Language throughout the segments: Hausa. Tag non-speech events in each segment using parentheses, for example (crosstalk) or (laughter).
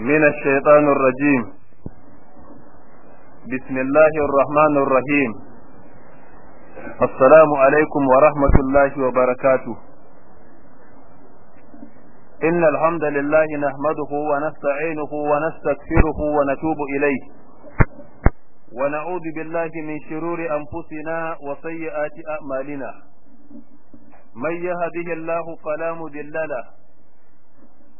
من الشيطان الرجيم بسم الله الرحمن الرحيم السلام عليكم ورحمة الله وبركاته إن الحمد لله نحمده ونستعينه ونستغفره ونتوب إليه ونعوذ بالله من شرور أنفسنا وسيئات أعمالنا من يهده الله فلا مضل له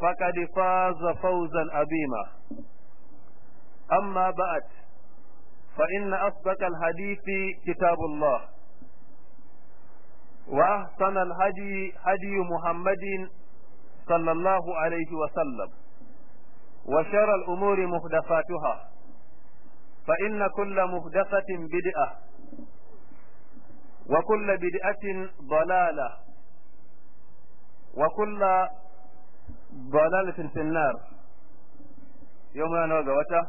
فقد فاز فوزا عظيما أما بعد فإن أصدق الحديث كتاب الله وأحسن الهدي هدي محمد صلى الله عليه وسلم وشر الأمور محدثاتها فإن كل محدثة بدعة وكل بدعة ضلالة وكل dalalatin finnar. Yau muna nawa ga wata?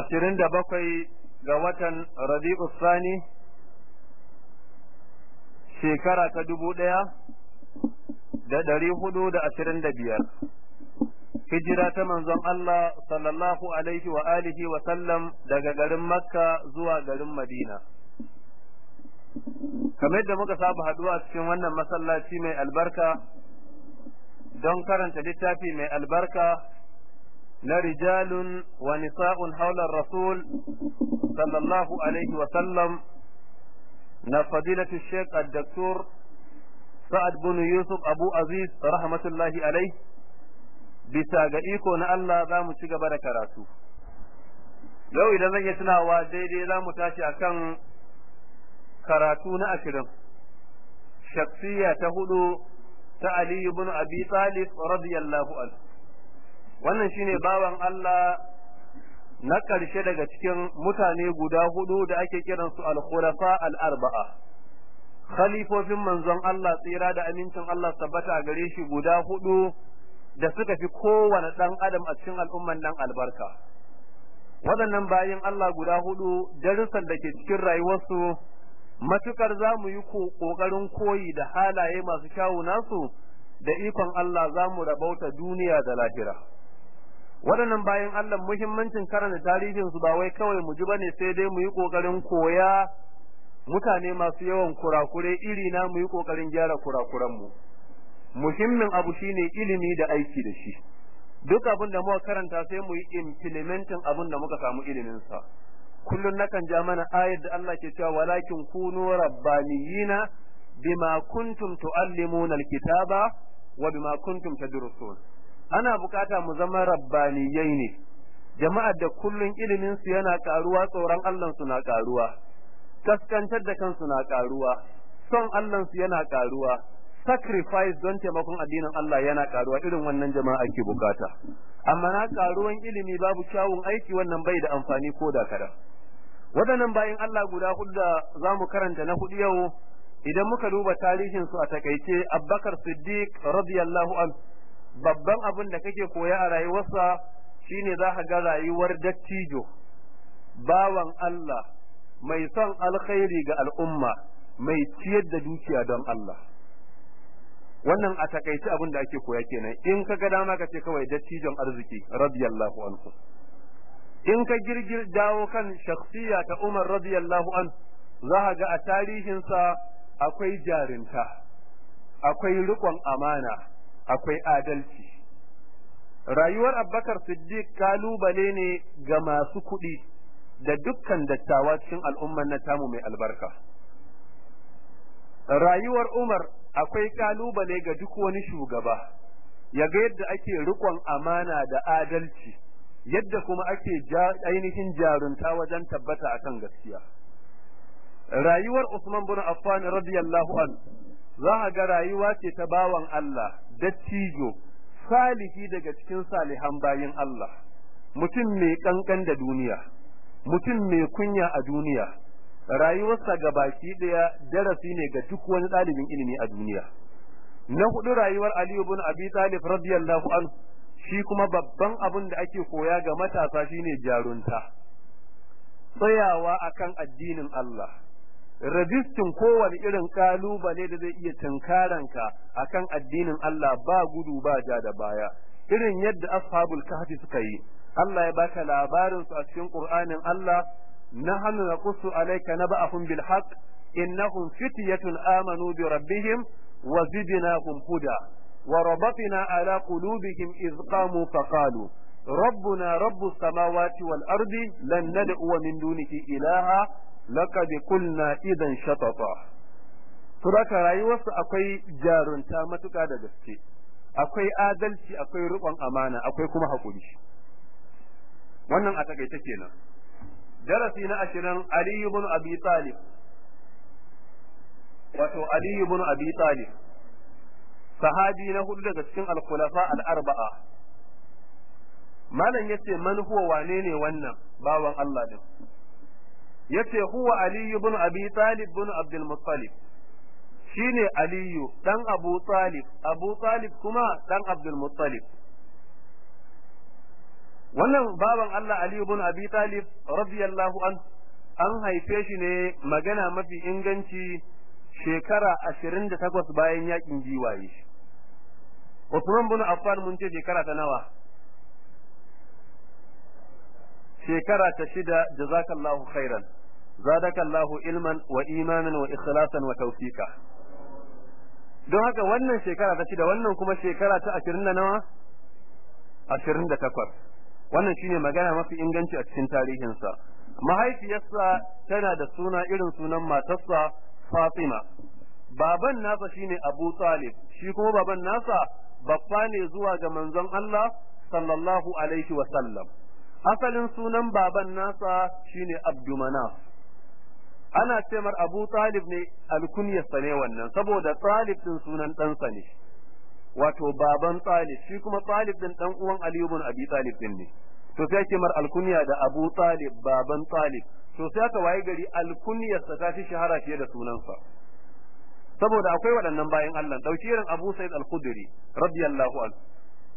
Ashirin da bakwai ga watan rabi'u sani shekara ta dubu ɗaya da ɗari huɗu da ashirin da biyar. Hijira ta manzon Allah sallallahu alaihi wa alihi wa sallam daga garin makka zuwa garin madina. Kamar yadda muka saba haɗuwa cikin wannan masallaci mai albarka don karanta littafi mai albarka na rijalun wa nisa'un haular rasul sallallahu alaihi wa sallam na fadilatu sheikh al-daktur sa'ad bin yusuf abu aziz rahmatullahi alaihi. Bisa ga iko na Allah za mu ci gaba da karatu. Yau idan zan yi tunawa daidai za mu tashi akan karatu na ashirin. Shaksiya ta huɗu ta Ali ibn Abi Talib radiyallahu anhu. Wannan shine bawan Allah na ƙarshe daga cikin mutane guda huɗu da ake kiransu al-khulafa al-arba'a. Khalifofin manzon Allah tsira da amincin Allah tabbata gare shi guda huɗu da suka fi kowane ɗan adam a cikin al'umman nan albarka. Waɗannan bayan Allah guda huɗu darussan da ke cikin rayuwarsu matuƙar za mu yi ƙoƙarin koyi da halaye masu kyawu nasu da ikon Allah za mu rabauta duniya da lahira. Waɗannan bayan Allah muhimmancin karanta tarihinsu ba wai kawai mu ji ba ne sai dai mu yi ƙoƙarin koya mutane masu yawan kurakure iri na mu yi ƙoƙarin gyara kurakuranmu. Muhimmin abu shine ilimi da aiki da shi. Duk abin da muka karanta sai mu yi implementing abin da muka samu iliminsa. Kullun nakan ja mana ayar da Allah ke cewa walakin kunu rabbaniyina bima kuntum tuallimuna alkitaba wa bima kuntum tadrusun. Ana buƙata mu zama rabbaniyai ne. Jama'ar da kullun ilimin su yana karuwa tsoron Allah su na karuwa kaskantar da kansu na karuwa son Allah su yana karuwa sacrifice don taimakon addinin Allah yana karuwa irin wannan jama'a ake buƙata. Amma na karuwan ilimi babu kyawun aiki wannan bai da amfani ko da kada waɗannan bayan Allah guda huɗu da za mu karanta na huɗu yau idan muka duba tarihin su a taƙaice Abubakar Siddiq radiyallahu an babban abin da kake koya a rayuwarsa shine za ka ga rayuwar dattijo bawan Allah mai son alkhairi ga al'umma mai ciyar da dukiya don Allah. Wannan a taƙaice abin da ake koya kenan. In ka ga dama ka ce kawai dattijon arziki radiyallahu anhu. In ka girgir dawo kan shakhsiya ta Umar radiyallahu an za ga a tarihinsa akwai jarinta akwai riƙon amana akwai adalci. Rayuwar Abubakar Siddiq ƙalubale ne ga masu kuɗi da dukkan dattawa cikin al'ummar na tamu mai albarka. Rayuwar Umar akwai ƙalubale ga duk wani shugaba ya ga yadda ake rikon amana da adalci. Yadda kuma ake ainihin jarunta wajen tabbata akan gaskiya. Rayuwar Usman bin Affan radiyallahu an za ga rayuwa ce ta bawan Allah dattijo salihi daga cikin salihan bayin Allah. Mutum mai kankan da duniya mutum mai kunya a duniya. Rayuwarsa ga baki ɗaya darasi ne ga duk wani ɗalibin ilimi a duniya. Na huɗu rayuwar Ali ibn Abi Talib radiyallahu anhu shi kuma babban abin da ake koya ga matasa shine jarunta. Tsayawa akan addinin Allah. Rajistin kowane irin ƙalubale da zai iya tunkaranka akan addinin Allah ba gudu ba ja da baya. Irin yadda ashabul kahfi suka yi. Allah ya baka labarin su a cikin Qur'anin Allah nahnu naqussu alayka naba'ahum bil haqq innahum fityatun amanu bi rabbihim wa zidnahum huda. wa rabatna ala qulubihim idh qamu faqalu ربنا رب السماوات والأرض لن ندعو من دونه إلها لقد قلنا إذا شططا Suraka rayuwarsu akwai jarunta matuƙa da gaske, akwai adalci, akwai riƙon amana, akwai kuma haƙuri. Wannan a takaice kenan. Darasi na ashirin Aliyu bin Abi Talib, wato Aliyu bin Abi Talib, sahabi na huɗu daga cikin alkulafa al'arba'a. Malam ya ce man huwa wane ne wannan bawan Allah din. Ya ce huwa Aliyu bin Abi Talib bin Abdul Muttalib. shine Aliyu dan Abu Talib Abu Talib kuma dan Abdul Muttalib wannan baban Allah Aliyu bin Abi Talib radiyallahu an an haife shi ne magana mafi inganci shekara ashirin da takwas bayan yaƙin giwaye Usman bin Affan mun ce shekara ta nawa? Shekara ta shida jazakallahu khairan. Zadakallahu ilman wa imanan wa ikhlasan wa tawfiqa. Don haka wannan shekara ta shida wannan kuma shekara ta ashirin da nawa? Ashirin da takwas. Wannan shine magana mafi inganci a cikin tarihinsa. Mahaifiyarsa tana da suna irin sunan matarsa Fatima. Baban nasa shine Abu Talib. Shi kuma baban nasa babba ne zuwa ga manzon Allah sallallahu alaihi wa sallam. Asalin sunan baban nasa shine Abdumanaf ana ce Abu Talib ne alkunyarsa ne wannan saboda Talib din sunan ɗansa ne. Wato baban Talib shi kuma Talib din dan uwan Ali ibn Abi Talib din ne. To sai ake mar alkunya da Abu Talib baban Talib. To sai aka waye gari alkunyarsa ta fi shahara fiye da sunansa. Saboda akwai waɗannan bayan Allah. Dauki irin Abu Sa'id al-Khudri radiyallahu anhu.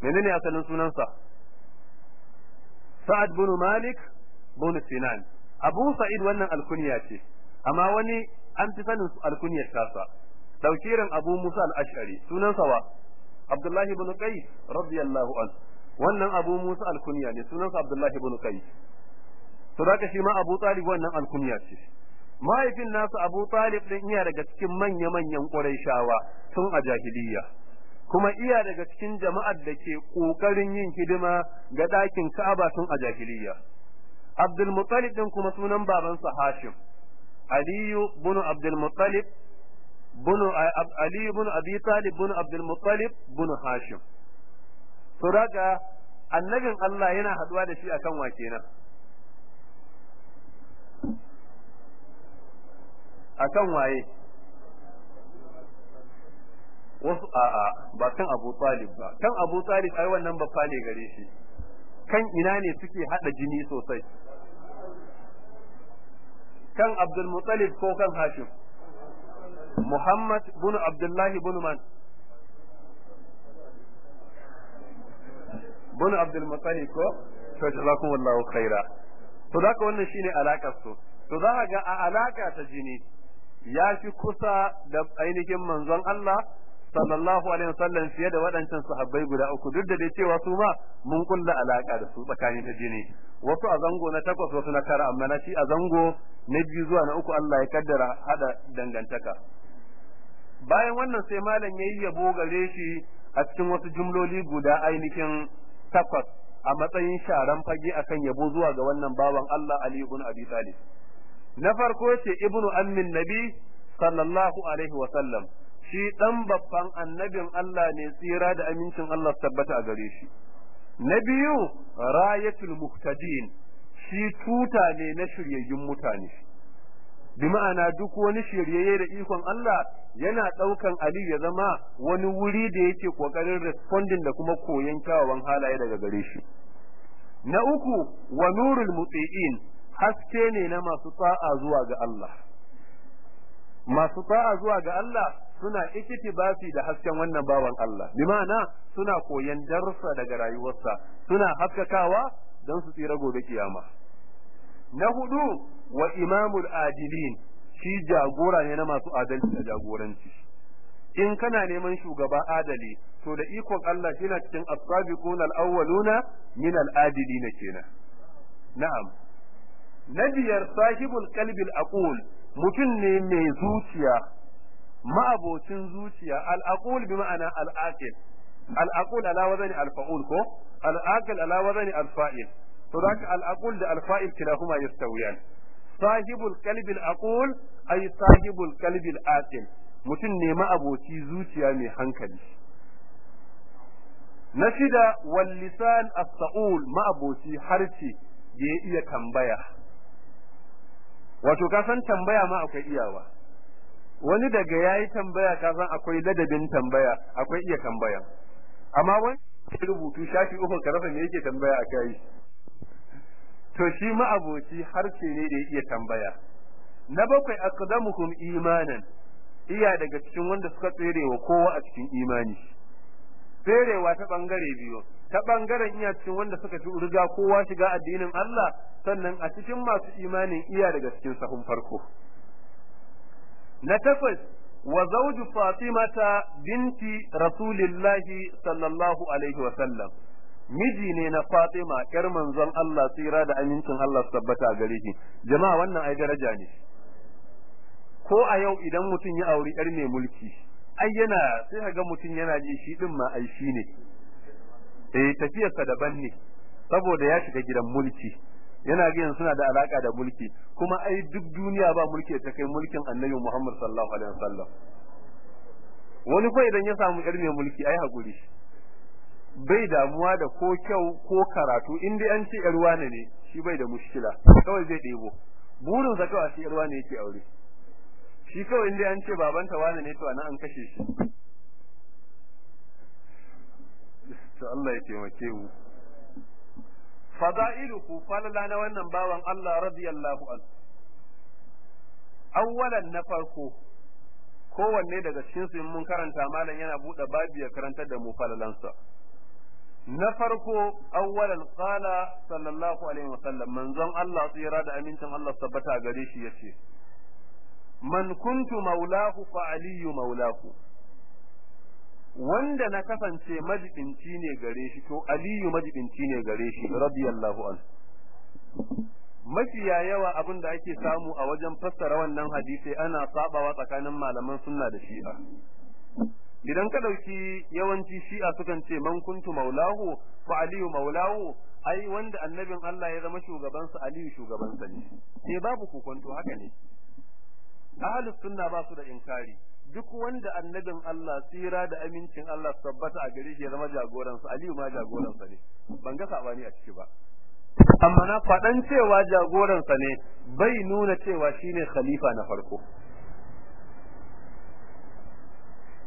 Menene asalin sunansa? Sa'ad bin Malik bin Sinan. Abu Sa'id wannan alkunya ce amma wani an fi sanin alkunyar tasa. Dauki irin Abu Musa al-Ash'ari. Sunansa wa? Abdullahi ibn Qais radiyallahu an wannan Abu Musa al-kunya ne. Sunansa Abdullahi ibn Qais. To zaka shi ma Abu Talib wannan al-kunya ce. Mahaifin nasu Abu Talib din iya daga cikin manya manyan Qurayshawa tun a jahiliyya kuma iya daga cikin jama'ar da ke ƙoƙarin yin hidima ga ɗakin Ka'aba tun a jahiliyya Abdul Muttalib din kuma sunan babansa Hashim. Aliyu bin Abdul Muttalib bin Ali bin Abi Talib bin Abdul Muttalib bin Hashim. To daga annabin Allah yana haɗuwa da shi akan wa kenan? Akan waye? Wasu a'a ba kan Abu Talib ba. Kan Abu Talib ai wannan ba ne gare shi. Kan ina ne suke hada jini sosai? Kan Abdul Muttalib ko kan Hashim? Muhammad bin Abdullahi bin man. Bin Abdul Muttalib ko? To jazakumullahu khaira. To zaka wannan shine alakar su to za ga a alaka ta jini ya fi kusa da ainihin manzon Allah sallallahu alaihi wasallam fiye da waɗancan sahabbai guda uku. Duk da dai cewa su ma mun kulla alaka da su tsakanin ta jini. Wasu a zango na takwas wasu na tara amma na shi a zango na biyu zuwa na uku Allah ya kaddara hada dangantaka. Bayan wannan sai malam yayi yabo gare shi a cikin wasu jumloli guda ainihin takwas a matsayin sharan fage akan yabo zuwa ga wannan bawan Allah Ali ibn Abi Talib. Na farko ya ce ibnu ammin nabi sallallahu alaihi wa sallam. Shi dan babban annabin Allah ne tsira da amincin Allah tabbata a gare shi. Na biyu rayatul muhtadin. Shi tuta ne na shiryayyun mutane. Bi ma'ana duk wani shiryayye da ikon Allah yana ɗaukan Ali ya zama wani wuri da yake ƙoƙarin responding da kuma koyon kyawawan halaye daga gare shi. Na uku wa nurul muti'in. Haske ne na masu ta'a zuwa ga Allah. Masu ta'a zuwa ga Allah suna iktibasi da hasken wannan bawan Allah. Bi ma'ana suna koyan darsa daga rayuwarsa suna haskakawa don su tsira gobe kiyama. Na huɗu wa imamul adilin shi jagora ne na masu adalci da jagoranci. In kana neman shugaba adali to da ikon Allah yana cikin as-sabiqun al-awwaluna min al-adilin kenan. Na'am. Na biyar sahibul qalbil aqul mutum ne mai zuciya ma'abocin zuciya. Al-aqul bi ma'ana al-aqil. Al-aqul ala wazani al-fa'ul ko? Al-aqil ala wazani al-fa'il. To da al-aqul da al-fa'il kilahuma yastawiyan. Sahibul qalbil aqul ay sahibul qalbil aqil. Mutum ne ma'aboci zuciya mai hankali. Na shida wal lisan as-sa'ul ma'aboci harce da ya iya tambaya. Wato ka san tambaya ma akwai iyawa. Wani daga yayi tambaya ka san akwai ladabin tambaya akwai iya tambaya. Amma wani rubutu shafi uku ka rasa me yake tambaya akai to shi ma aboci harshe ne da ya iya tambaya. Na bakwai aqdamukum imanan. Iya daga cikin wanda suka tserewa kowa a cikin imani. Tserewa ta ɓangare biyu. Ta ɓangaren iya cikin wanda suka fi riga kowa shiga addinin Allah sannan a cikin masu imanin iya daga cikin sahun farko. Na takwas wa zawju fatimata binti rasulillahi sallallahu alaihi wa sallam. Miji ne na fatima yar manzon Allah tsira da amincin Allah tabbata gare shi. Jama'a wannan ai daraja ne. Ko a yau idan mutum ya auri yar mai mulki ai yana sai ga mutum yana ji shi din ma ai shi ne. Eh tafiyarsa daban ne saboda ya shiga gidan mulki. Yana ga suna da alaka da mulki kuma ai duk duniya ba mulki ta kai mulkin Annabi Muhammad sallallahu alaihi wasallam. Wani ko idan ya samu yar mai mulki ai haƙuri bai damuwa da ko kyau ko karatu in dai an ce yar wane ne shi bai da mushkila. Kawai zai debo burin sa kawai shi yar wane yake aure. Shi kawai in dai an ce babanta wane ne to a nan an kashe shi. To Allah ya taimake mu. Fada'iluhu falala na wannan bawan Allah radiyallahu anhu. Awwalan na farko kowanne daga cikin su mun karanta malam yana buɗe babu ya karantar da mu falalansa. Na farko awwalan qala sallallahu alaihi wasallam manzon Allah tsira da amincin Allah tabbata gare shi ya ce man kuntu maulahu fa aliyu maulahu. Wanda na kasance majibinci ne gare shi to aliyu majibinci ne gare shi radiyallahu an mafiya yawa abin da ake samu a wajen fassara wannan hadisi ana sabawa tsakanin malaman sunna da shi'a. Idan ka ɗauki yawanci shi'a sukan ce man kuntu maulahu fa aliyu maulahu ai wanda annabin Allah ya zama shugabansa aliyu shugabansa ne. Sai babu kokonto haka ne. Ahlus sunna ba su da inkari. Duk wanda annabin Allah tsira da amincin Allah tabbata a gare shi ya zama jagoransa. Aliyu ma jagoransa ne. Ban ga saɓani a ciki ba. Amma na faɗan cewa jagoransa ne bai nuna cewa shine khalifa na farko.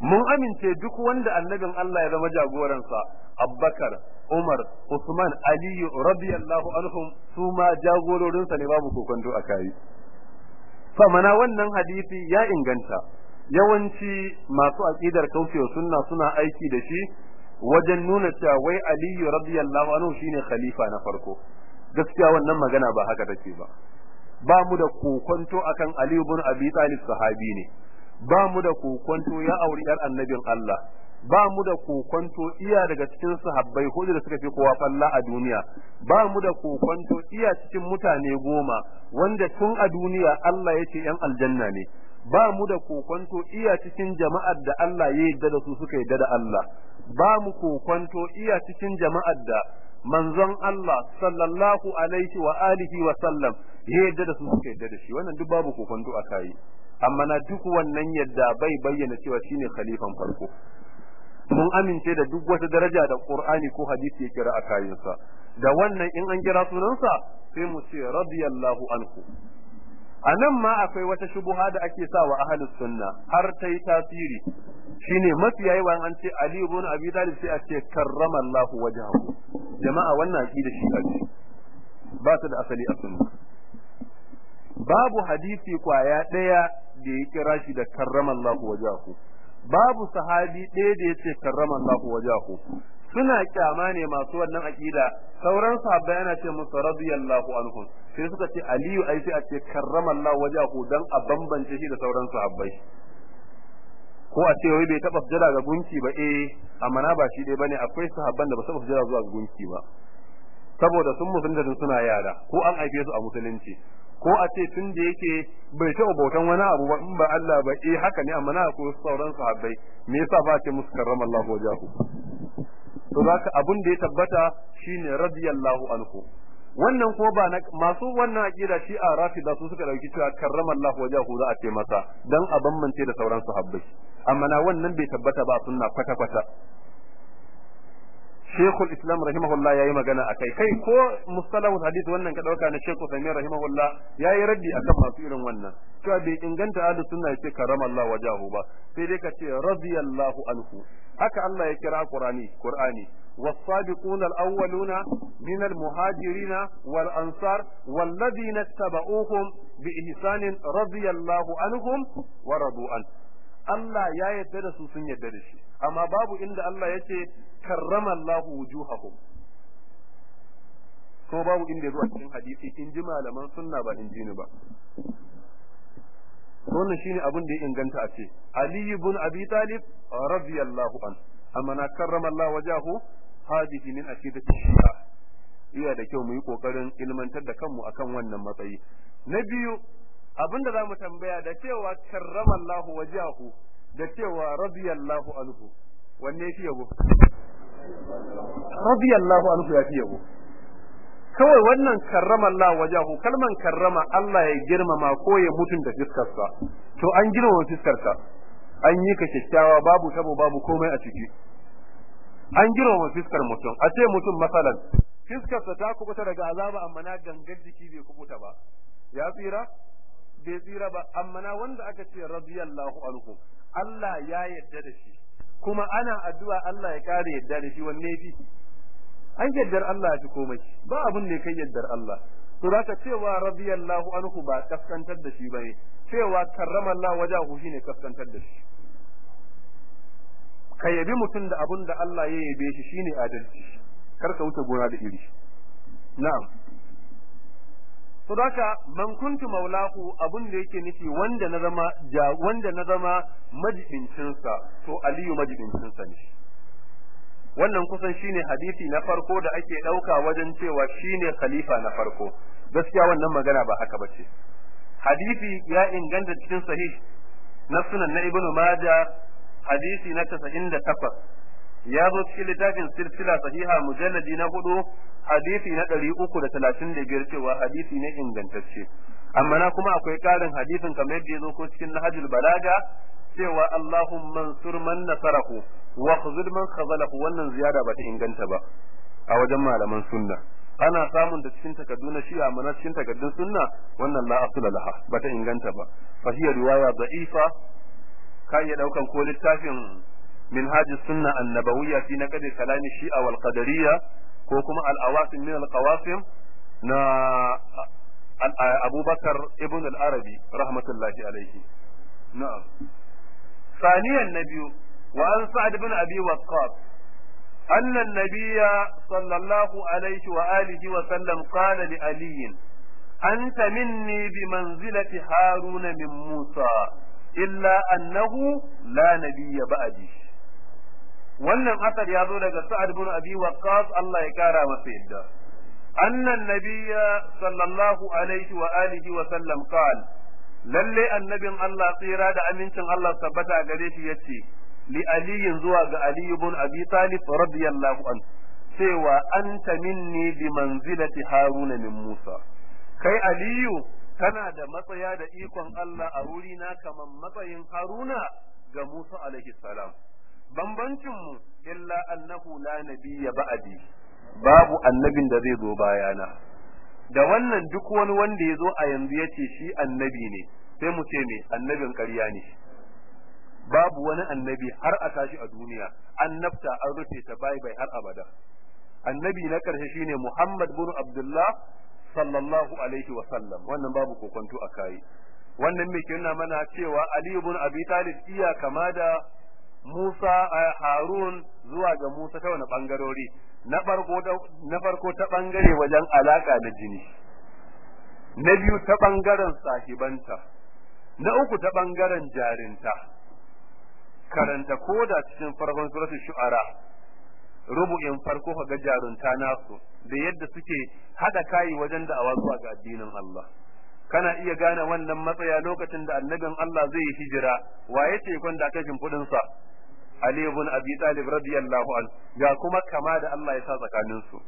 Mun amince duk wanda annabin Allah ya zama jagoransa Abubakar Umar Usman Aliyu radiyallahu anhum su ma jagororinsa ne babu kokonto a kai. Famana wannan hadisi ya inganta. Yawanci masu aqidar kaucewa sunna suna aiki da shi wajen nuna cewa wai aliyu radiyallahu anhu shine khalifa na farko. Gaskiya wannan magana ba haka take ba. Ba mu da kokonto akan aliyu bin abi talib sahabi ne. Ba mu da kokonto ya auri yar annabin Allah. Ba mu da kokonto iya daga cikin sahabbai huɗu da suka fi kowa falla a duniya. Ba mu da kokonto iya cikin mutane goma wanda tun a duniya Allah ya ce yan aljanna ne. Ba mu da kokonto iya cikin jama'ar da Allah ya yarda da su suka yarda da Allah. Ba mu kokonto iya cikin jama'ar da manzon Allah sallallahu alaihi wa alihi wa sallam ya yadda da su suka yadda da shi. Wannan duk babu kokonto a kai. Amma na duk wannan yadda bai bayyana cewa shine khalifan farko. Mun amince da duk wata daraja da Qur'ani ko hadisi ya kira a da wannan in an kira sunansa sai mu ce radiyallahu anhu. A nan ma akwai wata shubuha da ake sa wa ahlus sunna har ta yi tasiri. Shine mafi yawa an ce Ali ibn Abi Talib sai a ce karramallahu wajhahu. Jama'a wannan aqida shi ce. Ba ta da asali a sunna. Babu hadisi ƙwaya ɗaya da ya kira shi da karramallahu wajhahu. Babu sahabi ɗaya da ya ce karramallahu wajhahu. Suna kyama ne masu wannan aqida sauran sahabbai ana ce musu radiyallahu anhum. Sai suka ce aliyu ai sai a ce karramallahu wajhahu dan a bambance shi da sauran sahabbai. Ko a ce wai bai taba sujada ga gunki ba? Eh amma na ba shi dai ba ne. Akwai sahabban da ba su sujada zuwa ga gunki ba. Saboda sun musulunta tun suna yara. Ko an aife su a musulunci. Ko a ce tun da yake bai taɓa bautan wani abu ba in ba Allah ba eh haka ne amma na akwai sauran sahabbai. Me yasa ba ce musu karramallahu wajahu to zaka abun da ya tabbata shine radiyallahu anhu. Wannan ko ba na masu wannan aqida shi a rafida su suka ɗauki cewa karramallahu wajahu za a ce masa dan a bambance da sauran sahabbai. Amma na wannan bai tabbata ba sunna kwata kwata Sheikhul Islam rahimahullah yayi magana akai kai ko mustalahul hadith wannan ka dauka na Sheikh Uthaymeen rahimahullah yayi raddi akan masu irin wannan cewa bai inganta ahlus sunna yace karamallahu wajahu ba sai dai ka ce radiyallahu anhu haka Allah ya kira Qur'ani Qur'ani والسابقون الأولون من المهاجرين والأنصار والذين اتبعوهم بإحسان رضي الله عنهم ورضوا عنه Allah ya yarda da su sun yarda da shi. Amma babu inda Allah ya ce karrama Allah wujuhahum ko babu inda zuwa cikin hadisi in ji malaman sunna ba in ji ni ba. Wannan shine abin da ya inganta a ce Ali ibn Abi Talib radiyallahu an amma na karrama Allah wajahu hadihi min akidati iya da kyau mu yi ƙoƙarin ilmantar da kanmu akan wannan matsayi. Na biyu abin da za mu tambaya da cewa karramallahu wajahu da cewa radiyallahu anhu wanne yafi yabo? Radiyallahu anhu yafi yabo. Kawai wannan karramallahu wajahu kalman karrama Allah ya girmama ko ya mutunta fiskarsa. To an girmama fiskarka an yi ka kyakkyawa babu tabo babu komai a ciki. An girmama fiskar mutum. A ce mutum masalan fiskarsa ta kubuta daga azaba amma na gangar jiki bai kubuta ba. Ya tsira? Bai tsira ba amma na wanda aka ce radiyallahu anhu Allah ya yarda da shi. Kuma ana addu'a Allah ya kare yarda da shi wanne fi an yaddar Allah ya fi komai. Ba abin da kai yaddar Allah. To zaka cewa radiyallahu anhu ba kaskantar da shi ba ne cewa karrama Allah wajahu shine kaskantar da shi. Ka yabi mutum da abin da Allah ya yabe shi shine adalci. Kar ka wuce gona da iri. Na'am. To haka man kuntu maulahu abun da yake nufi wanda na zama wanda na zama majibincin sa to aliyu majibincin sa ne. Wannan kusan shine hadisi na farko da ake ɗauka wajen cewa shine khalifa na farko. Gaskiya wannan magana ba haka bace. Hadisi ya inganta cikin sahih na sunan na ibnu majah hadisi na 98 ya zo cikin littafin silsila sahiha mujalladi na huɗu hadisi na ɗari uku da talatin da biyar cewa hadisi ne ingantacce. Amma na kuma akwai ƙarin hadisin kamar yadda ya zo ko cikin nahajul balaga cewa Allahumma ansur man nasarahu wa khzul man khazalahu. Wannan ziyara ba ta inganta ba a wajen malaman sunna. Ana samun da cikin takaddu na shi'a amma cikin takaddun sunna wannan la asla laha ba ta inganta ba. Fa hiya riwaya da'ifa ka iya ɗaukan ko littafin منهاج السنة النبوية في نقد كلام الشيعة والقدرية كوكما الأواصم من القواسم نا أبو بكر ابن العربي رحمة الله عليه نعم ثانيا النبي وعن سعد بن أبي وقاص أن النبي صلى الله عليه وآله وسلم قال لعلي أنت مني بمنزلة هارون من موسى إلا أنه لا نبي بعدي wannan asar ya zo daga Sa'ad bin Abi Waqqas Allah ya kara masa yadda. Annan nabiyya sallallahu alaihi wa alihi wa sallam qala lalle annabin Allah tsira da amincin Allah tabbata gare shi ya ce li aliyin zuwa ga Ali ibn Abi Talib radiyallahu an cewa anta minni bi manzilati haruna min Musa. Kai aliyu kana da matsaya da ikon Allah a wuri na kaman matsayin haruna ga Musa alaihi salam. Bambancin mu illa annahu la nabiyya ba'di babu annabin da zai zo bayana. Da wannan duk wani wanda ya zo a yanzu ya ce shi annabi ne sai mu ce me annabin ƙarya ne. Babu wani annabi har a tashi a duniya annabta an rufe ta bai bai har abada. Annabi na ƙarshe shine Muhammad bin Abdullah sallallahu alaihi wa sallam. Wannan babu kokonto a kai. Wannan me ke nuna mana cewa Ali ibn Abi Talib iya kama da Musa Harun zuwa ga Musa ta wani bangarori na farko na farko ta ɓangare wajen alaka da jini. Na biyu ta ɓangaren sahibanta. Na uku ta ɓangaren jarinta. Karanta koda cikin farkon suratul shu'ara rubu'in farko ga jarunta nasu da yadda suke hada kai wajen da'awa zuwa ga addinin Allah. Kana iya gane wannan matsaya lokacin da annabin Allah zai hijira waye ce kun da fudin sa Ali ibn Abi Talib radiyallahu an ga kuma kama da Allah ya sa tsakanin su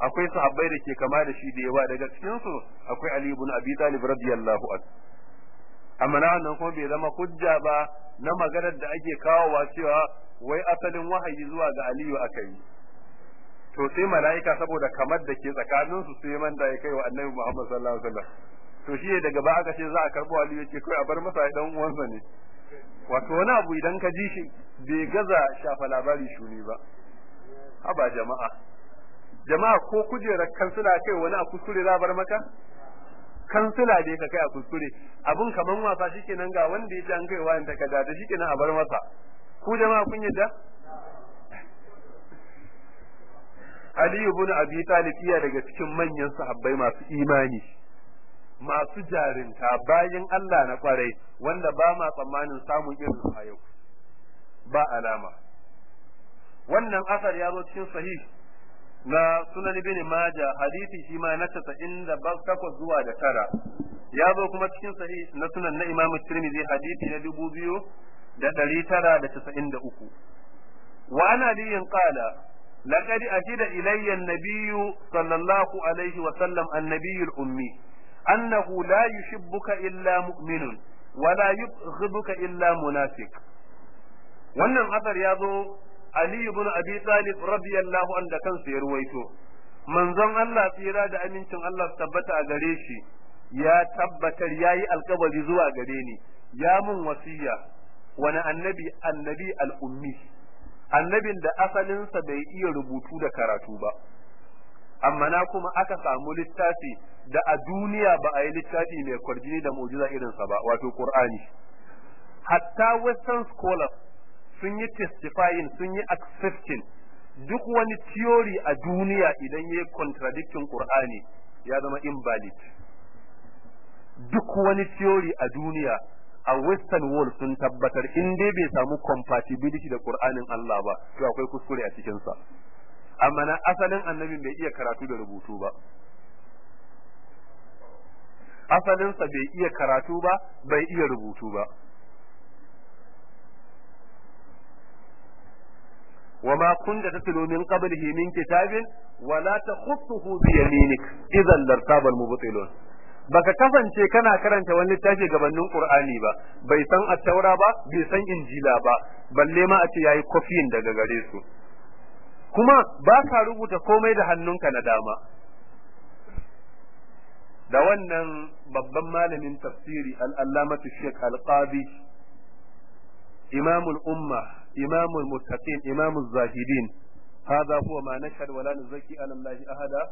akwai sahabbai da ke kama da shi da yawa daga cikin su akwai Ali ibn Abi Talib radiyallahu an amma nan kuma bai zama hujja ba na maganar da ake kawowa cewa wai asalin wahayi zuwa ga Aliyu aka yi. To sai mala'ika saboda kamar da ke tsakanin su sai man da ya kai wa Annabi Muhammad sallallahu alaihi wasallam. To shi daga ba aka ce za a karbo Aliyu ce kai a bar masa dan uwansa ne. Wato wani abu idan ka ji shi bai gaza shafa labari shuni ba. Haba jama'a. Jama'a ko kujerar kansila kai wani a kuskure za bar maka? Kansila dai ka kai a kuskure. Abun kaman wasa shikenan ga wanda ya ce an kai wayan takarda da shikenan a bar masa. Ku jama'a kun yadda? Ali ibn Abi Talib iya daga cikin manyan sahabbai masu imani. Masu jarinta bayan Allah na ƙwarai wanda ba ma tsammanin samun irin a yau. Ba alama. Wannan asar ya zo cikin sahih na sunan ibn maja hadisi shi ma na 98 zuwa da tara. Ya zo kuma cikin sahih na sunan na imamu tirmidhi hadisi na dubu biyu da ɗari tara da casa'in da uku. Wa ana liyin qala laqad ajida ilayya an-nabiyyu sallallahu alaihi wa sallam an-nabiyyu al-ummi. Annahu la yushibbuka illa mu'minun wa la yubghiduka illa munafiq wannan asar ya zo Ali ibn Abi Talib radiyallahu anhu da kansa ya ruwaito manzon Allah tsira da amincin Allah tabbata a gare shi ya tabbatar yayi alkawari zuwa gare ni ya mun wasiya wani annabi annabi al-ummi annabin da asalinsa bai iya rubutu da karatu ba amma na kuma aka samu littafi da a duniya ba a yi littafi mai kwarjini da mu'jiza irinsa ba wato Qur'ani. Hatta western scholars sun yi testifying sun yi accepting duk wani theory a duniya idan ya contradicting Qur'ani ya zama invalid. Duk wani theory a duniya a western world sun tabbatar in dai bai samu compatibility da Qur'anin Allah ba to akwai kuskure a cikin sa amma na asalin annabin bai iya karatu da rubutu ba asalinsa bai iya karatu ba bai iya rubutu ba وما كنت تتلو من قبله من كتاب ولا تخطه بيمينك اذا لارتاب المبطلون baka kasance kana karanta wani littafi gabanin Qur'ani ba bai san at-taura ba bai san injila ba balle ma a ce yayi kofiyin daga gare su kuma ba ka rubuta komai da hannunka na dama. Da wannan babban malamin tafsiri al'allamatu sheik alqadi imamul umma imamul muttaqin imamul zahidin. Hadha huwa ma nashhadu wa la nuzakki ala allahi ahada.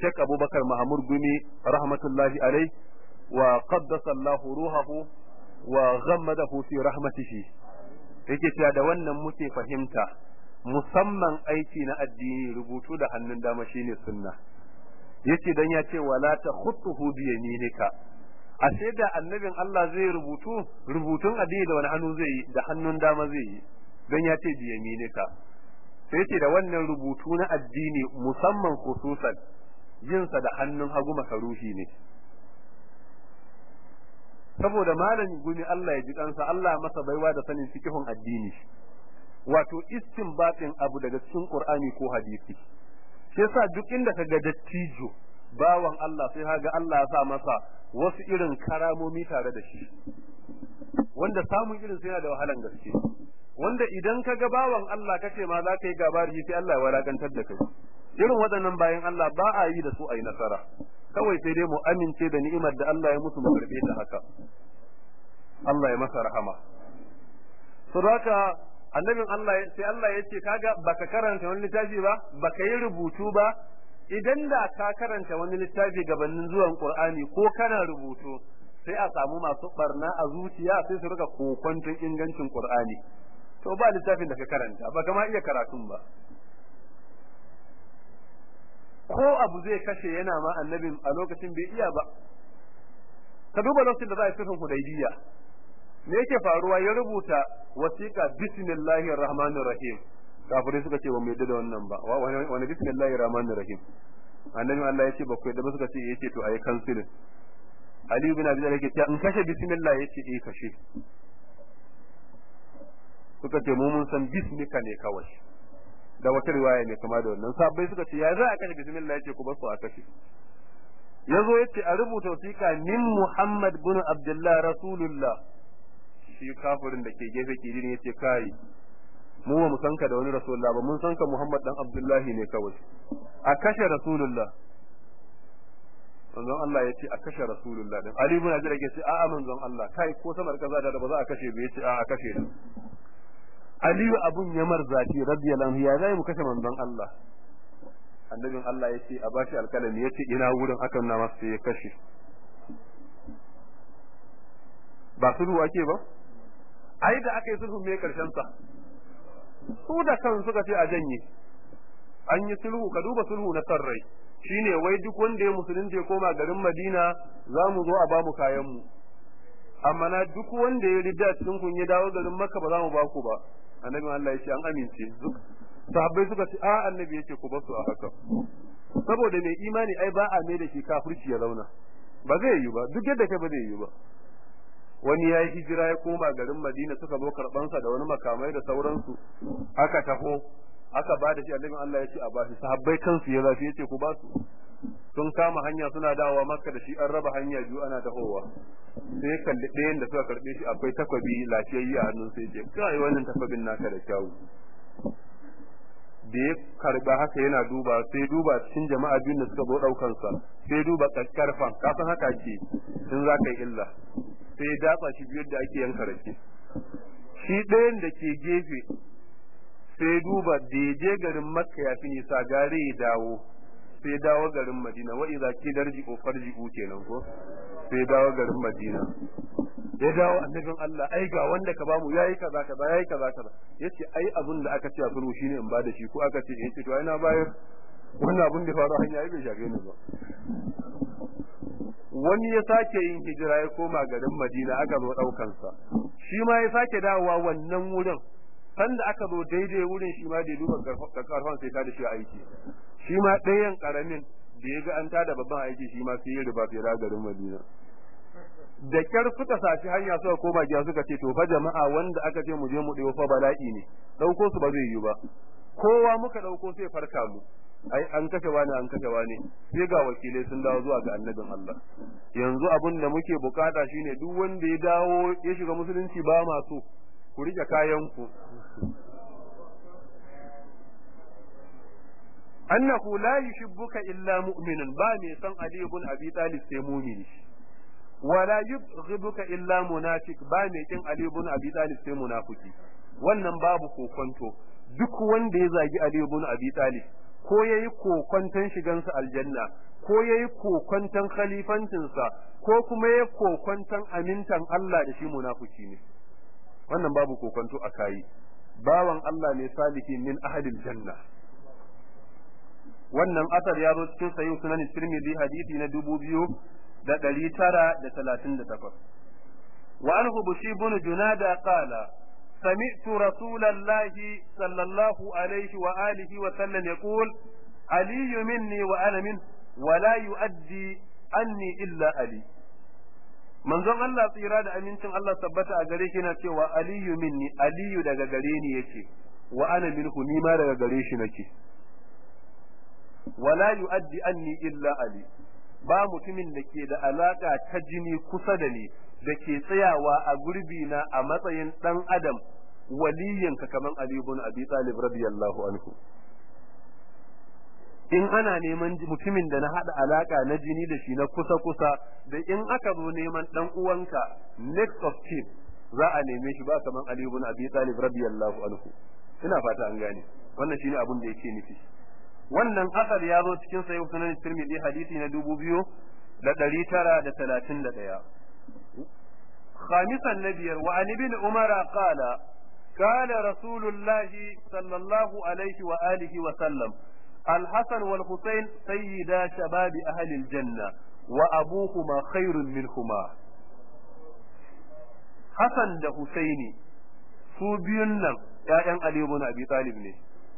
Sheik abubakar mahmud gumi rahmatullahi alayh wa qaddasa allah ruhahu wa ghammadahu fi rahmatihi. Yake cewa da wannan muke fahimta musamman aiki na addini rubutu da hannun dama shine sunna. Yace dan ya ce wala ta khutuhu bi yaminika. Ashe da annabin Allah zai rubutu rubutun addini da wani hannu zai yi da hannun dama zai yi. Don ya ce biya minika sai ce da wannan rubutu na addini musamman khususan yinsa da hannun hagu makaruhi ne. Saboda malamin gumi Allah ya ji kansa Allah masa baiwa da sanin fikihun addini. Wato istinbatin abu daga cikin Qur'ani ko hadisi. Shi yasa duk inda ka ga dattijo bawan Allah sai haga Allah ya sa masa wasu irin karamomi tare da shi. Wanda samun irin sai yana da wahalan gaske. Wanda idan ka ga bawan Allah kace ma za ka yi gabari sai Allah ya walakantar da kai. Irin waɗannan bayan Allah ba a yi da su a yi nasara. Kawai sai dai mu amince da ni'imar da Allah ya musu mu karɓe ta haka. Allah ya masa rahama. Haka annabin Allah sai Allah ya ce kaga baka karanta wani littafi ba baka yi rubutu ba. Idan da ka karanta wani littafi gabanin zuwan Qur'ani ko kana rubutu sai a samu masu barna a zuciya sai su riƙa kokonton ingancin Qur'ani. To ba littafin da ka karanta ba kama iya karatun ba. Ko abu zai kashe yana ma annabin a lokacin bai iya ba. Ka duba lokacin da za a yi sulhun hudaybiya me yake faruwa? Ya rubuta wasiqa bismillahir rahmanir rahim. Kafirai suka ce ba mu yadda da wannan ba. Wani bismillahir rahmanir rahim? Annabi Allah ya ce ba ku yadda ba suka ce ya ce to ayi kansilin Ali bin Abi Talib yake in kashe bismillah ya ce eh kashe. Suka ce mu mun san bismika ne kawai. Da wata riwaya ne kama da wannan. Sabbai suka ce ya za a kashe bismillah? Yace ku bar su a kashe. Yazo ya ce a rubuta wasiqa min Muhammad bin Abdullah Rasulullah. Shi kafirin da ke gefe kidin ya ce kai mu ba mu san ka da wani Rasulullah ba mun san ka Muhammad dan Abdullahi ne kawai. A kashe Rasulullah. Manzon Allah ya ce a kashe Rasulullah din. Ali ibn Abi Talib ce a'a manzon Allah kai ko samar kaza da ba za a kashe ba. Yace a'a kashe ni. Aliyu abun ya marzafi radiyallahu ya zai mu kashe manzon Allah? Annabin Allah ya ce a bashi alkalami ya ce ina wurin? Akan na masa ya kashe. Ba sulhu ake ba? Ai da aka yi sulhu me ƙarshen sa su da kan suka ce a janye. An yi sulhu ka duba sulhu na sarrai shine wai duk wanda ya musulunta ya koma garin Madina za mu zo a ba mu kayan mu amma na duk wanda ya rida cikin kun ya dawo garin Makka ba za mu ba ku ba. Annabi Allah ya ce an amince. Sahabbai suka ce a annabi yake ku ba su a haka. Saboda mai imani ai ba a mai da shi kafirci ya zauna. Ba zai yi ba. Duk yadda kai ba zai yi ba. Wani ya yi hijira ya koma garin Madina suka zo karbansa da wani makamai da sauransu aka taho aka ba da shi annabin Allah ya ce a bashi sahabbai kansu ya zafi ya ce ku ba su. Sun kama hanya suna dawowa makka da shi an raba hanya biyu ana tahowa. Sai kalli ɗayan da suka karɓe shi akwai takwabi lafiyayye a hannun sai ce kai wannan takwabin naka da kyawu da ya karɓa haka yana duba sai duba cikin jama'a biyun da suka zo ɗaukan sa sai duba karfan ka san haka ke in za ka yi illa. Sai ya datsa shi biyar da ake yanka rake. Shi ɗayan da ke gefe sai duba da ya je garin makka ya fi nisa gare ya dawo. Sai dawo garin madina. Wa idza kidarji ko farji'u kenan ko? Sai dawo garin madina. Ya dawo annabin Allah ai ga wanda ka ba mu yayi kaza kaza yayi kaza kaza. Yace ai abun da aka ce a sulhu shine in ba da shi. Ko aka ce ya ce to ai na bayar. Wannan abun da faru hanya ai bai shafe ni ba. Wani ya sake yin hijira ya koma garin Madina aka zo ɗaukan sa shi ma ya sake dawowa wannan wurin. Sanda aka zo daidai wurin shi ma da ya duba karfan sai ta da shi aiki. Shi ma ɗayan ƙaramin da ya ga an tada babban aiki shi ma sai ya riba fiye da garin Madina. Da kyar suka saci hanya suka koma gida suka ce to fa jama'a wanda aka ce mu je mu ɗewo fa bala'i ne. Ɗauko su ba zai yi ba. Kowa muka ɗauko sai farka mu. Ai an kashe wani an kashe wani sai ga wakilai sun dawo zuwa ga annabin Allah. Yanzu abin da muke buƙata shine duk wanda ya dawo ya shiga musulunci ba ma so ku riƙe kayan ku annahu la yushibbuka illa mu'minun. Ba mai san Ali ibn Abi Talib sai mu'mini. Wala yubghiduka illa munafiq. Ba mai kin Ali ibn Abi Talib sai munafiki wannan babu kokonto. Duk wanda ya zagi Ali ibn Abi Talib ko yayi kokonton shigansa aljanna ko yayi kokonton khalifancinsa ko kuma yayi kokonton amintan Allah da shi munafiki ne. Wannan babu kokonto a kai bawan Allah ne salihi min ahadil janna. Wannan asar ya zo cikin sahih sunan tirmidhi hadisi na dubu biyu da ɗari tara da talatin da takwas. Wa anhu bushi bin junada qala سمعت رسول الله صلى الله عليه وآله وسلم يقول علي مني وأنا منه ولا يؤدي عني إلا علي manzon Allah tsira da amincin Allah tabbata a gare shi na cewa aliyu minni aliyu daga gare ni yake wa ana minhu ni ma daga gare shi nake wala yu'addi anni illa ali ba mutumin da ke da alaka ta jini kusa da ni da ke tsayawa a gurbi na a matsayin dan adam waliyinka kaman Ali ibn Abi Talib radiyallahu anhu. In ana neman mutumin da na hada alaka na jini da shi na kusa kusa da in aka zo neman dan uwanka next of kin za a neme shi ba kaman Ali ibn Abi Talib radiyallahu anhu. Ina fata an gane. Wannan shine abun da yake nufi. Wannan asar ya zo cikin sayyid sunan Tirmidhi hadisi na 2931 خامسا نبيا وعن ابن عمر قال قال رسول الله صلى الله عليه وآله وسلم الحسن والحسين سيدا شباب أهل الجنة وأبوهما خير منهما حسن da Husaini su biyun nan ‘ya'yan Ali ibn Abi Talib ne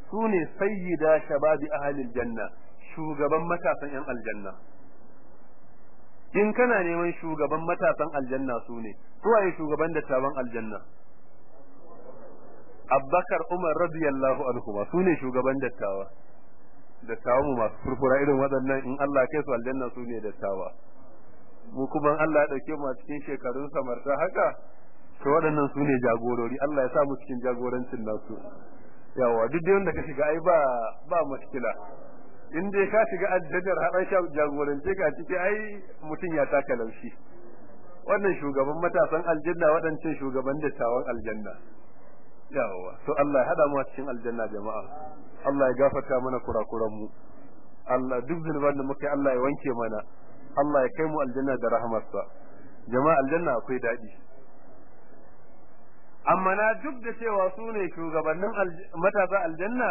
su ne sayyida shababi ahalil janna shugaban matasan ‘yan aljanna in kana neman shugaban matasan aljanna su ne su waye shugaban dattawan aljanna? Abubakar Umar radiyallahu anhu ma su ne shugaban dattawa. Dattawa mu masu furfura irin waɗannan in Allah kai su aljanna su ne dattawa. Mu kuma Allah ya ɗauke mu a cikin shekarun samarta haka to waɗannan su ne jagorori. Allah ya sa mu cikin jagorancin nasu. Yawa duk da ka shiga ai ba ba mushkila. In dai ka shiga aljannar haɗa sha jagorance ka ciki ai mutum ya taka laushi. Wannan shugaban matasan aljanna waɗancan shugaban dattawan aljanna. Yawa to Allah ya hada mu cikin aljanna jama'a. Allah ya gafarta mana kurakuran mu. Allah duk zunuban da muke Allah ya wanke mana. Allah ya kai mu aljanna da rahmarsa jama'a aljanna akwai daɗi. Amma na duk da cewa su ne shugabannin matasa aljanna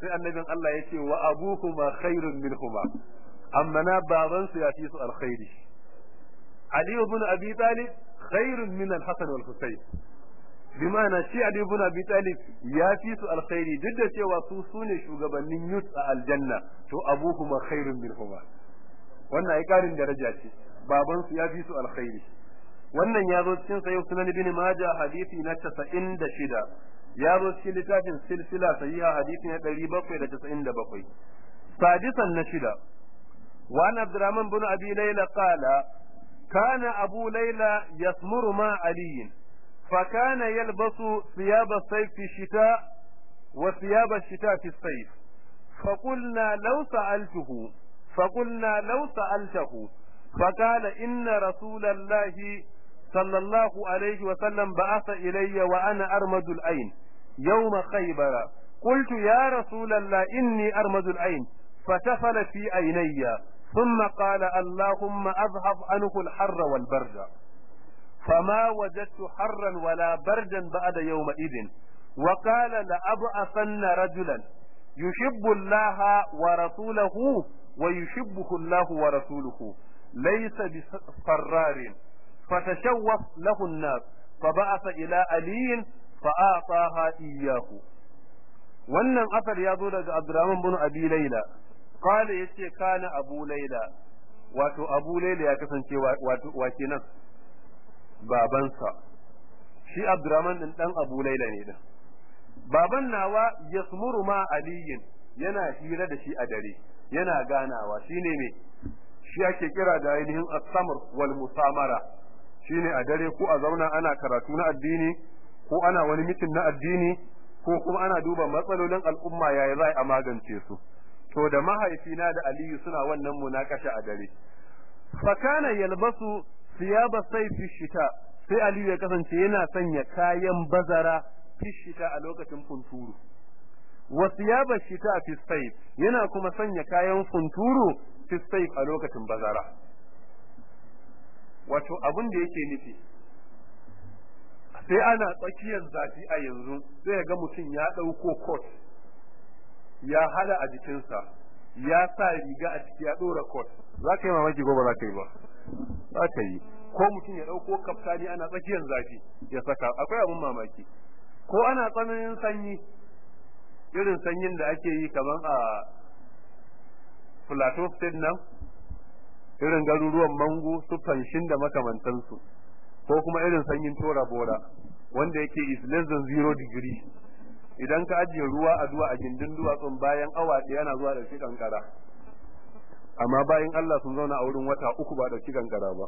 sai annabin Allah ya ce wa abuhuma khairun minhuma. Amma na baban su ya fi su alkhairi. Ali ibn Abi Talib khairun min al-Hasan wal Husayn. Bi ma'ana shi Ali ibn Abi Talib ya fi su alkhairi duk da cewa su su ne shugabannin yus a aljanna to abuhuma khairun minhuma. Wannan ai karin daraja ce baban su ya fi su alkhairi. Wannan ya zo cikin sayyid sunan ibn majah hadisi na 96 ya zo cikin littafin silsila sahiha hadisi na 797 sadisan na shida وعن عبد الرحمن بن ابي ليلى قال كان ابو ليلى يثمر مع علي فكان يلبس ثياب الصيف في الشتاء وثياب الشتاء في الصيف فقلنا لو سألته فقلنا لو سألته فقال إن رسول الله صلى الله عليه وسلم بعث إلي وأنا أرمد العين يوم خيبر. قلت يا رسول الله إني أرمد العين. فتفل في عيني. ثم قال اللهم أذهب عنه الحر والبرد. فما وجدت حرا ولا بردا بعد يومئذ. وقال لأبعثن رجلا يحب الله ورسوله ويحبه الله ورسوله. ليس بفرار. فتشوف له الناس. فبعث إلى علي fa ataha iyyahu. Wannan asar ya zo daga Abdurrahman bin Abi Laila qala ya ce kana Abu Laila wato Abu Laila ya kasance wato wace nan baban sa shi Abdurrahman din dan Abu Laila ne din. Baban nawa yasmuru ma aliyin. Yana hira da shi a dare. Yana ganawa. Shine ne shi ake kira da ainihin as-samr wal musamara. Shine a dare ko a zauna ana karatu na addini ko ana wani mitin na addini ko kuma ana duba matsalolin al'umma yaya za a magance su? To da mahaifina da Aliyu suna wannan munakasha a dare. Fakana yalbasu siyaba sayfi shita sai Aliyu ya kasance yana sanya kayan bazara fi shita a lokacin funturu. Wa siyaba shita fi sayf yana kuma sanya kayan funturu fi sayf a lokacin bazara. Wato abin da yake nufi sai ana tsakiyar zafi a yanzu sai ga mutum ya ɗauko kot ya hada a jikinsa ya sa riga a ciki ya ɗora kot za ka yi mamaki ko ba za ka yi ba? Za ka yi. Ko mutum ya ɗauko kaftani ana tsakiyar zafi ya saka. Akwai abin mamaki. Ko ana tsananin sanyi irin sanyin da ake yi kamar a plateau state nan irin garuruwan mango su fanshin da makamantansu. Ko kuma irin sanyin tora bora wanda yake is less than zero degree. Idan ka ajiye ruwa a duwa a gindin duwatsun bayan awa ɗaya yana zuwa ɗauki kankara. Amma bayan Allah sun zauna a wurin wata uku ba ɗauki kankara ba.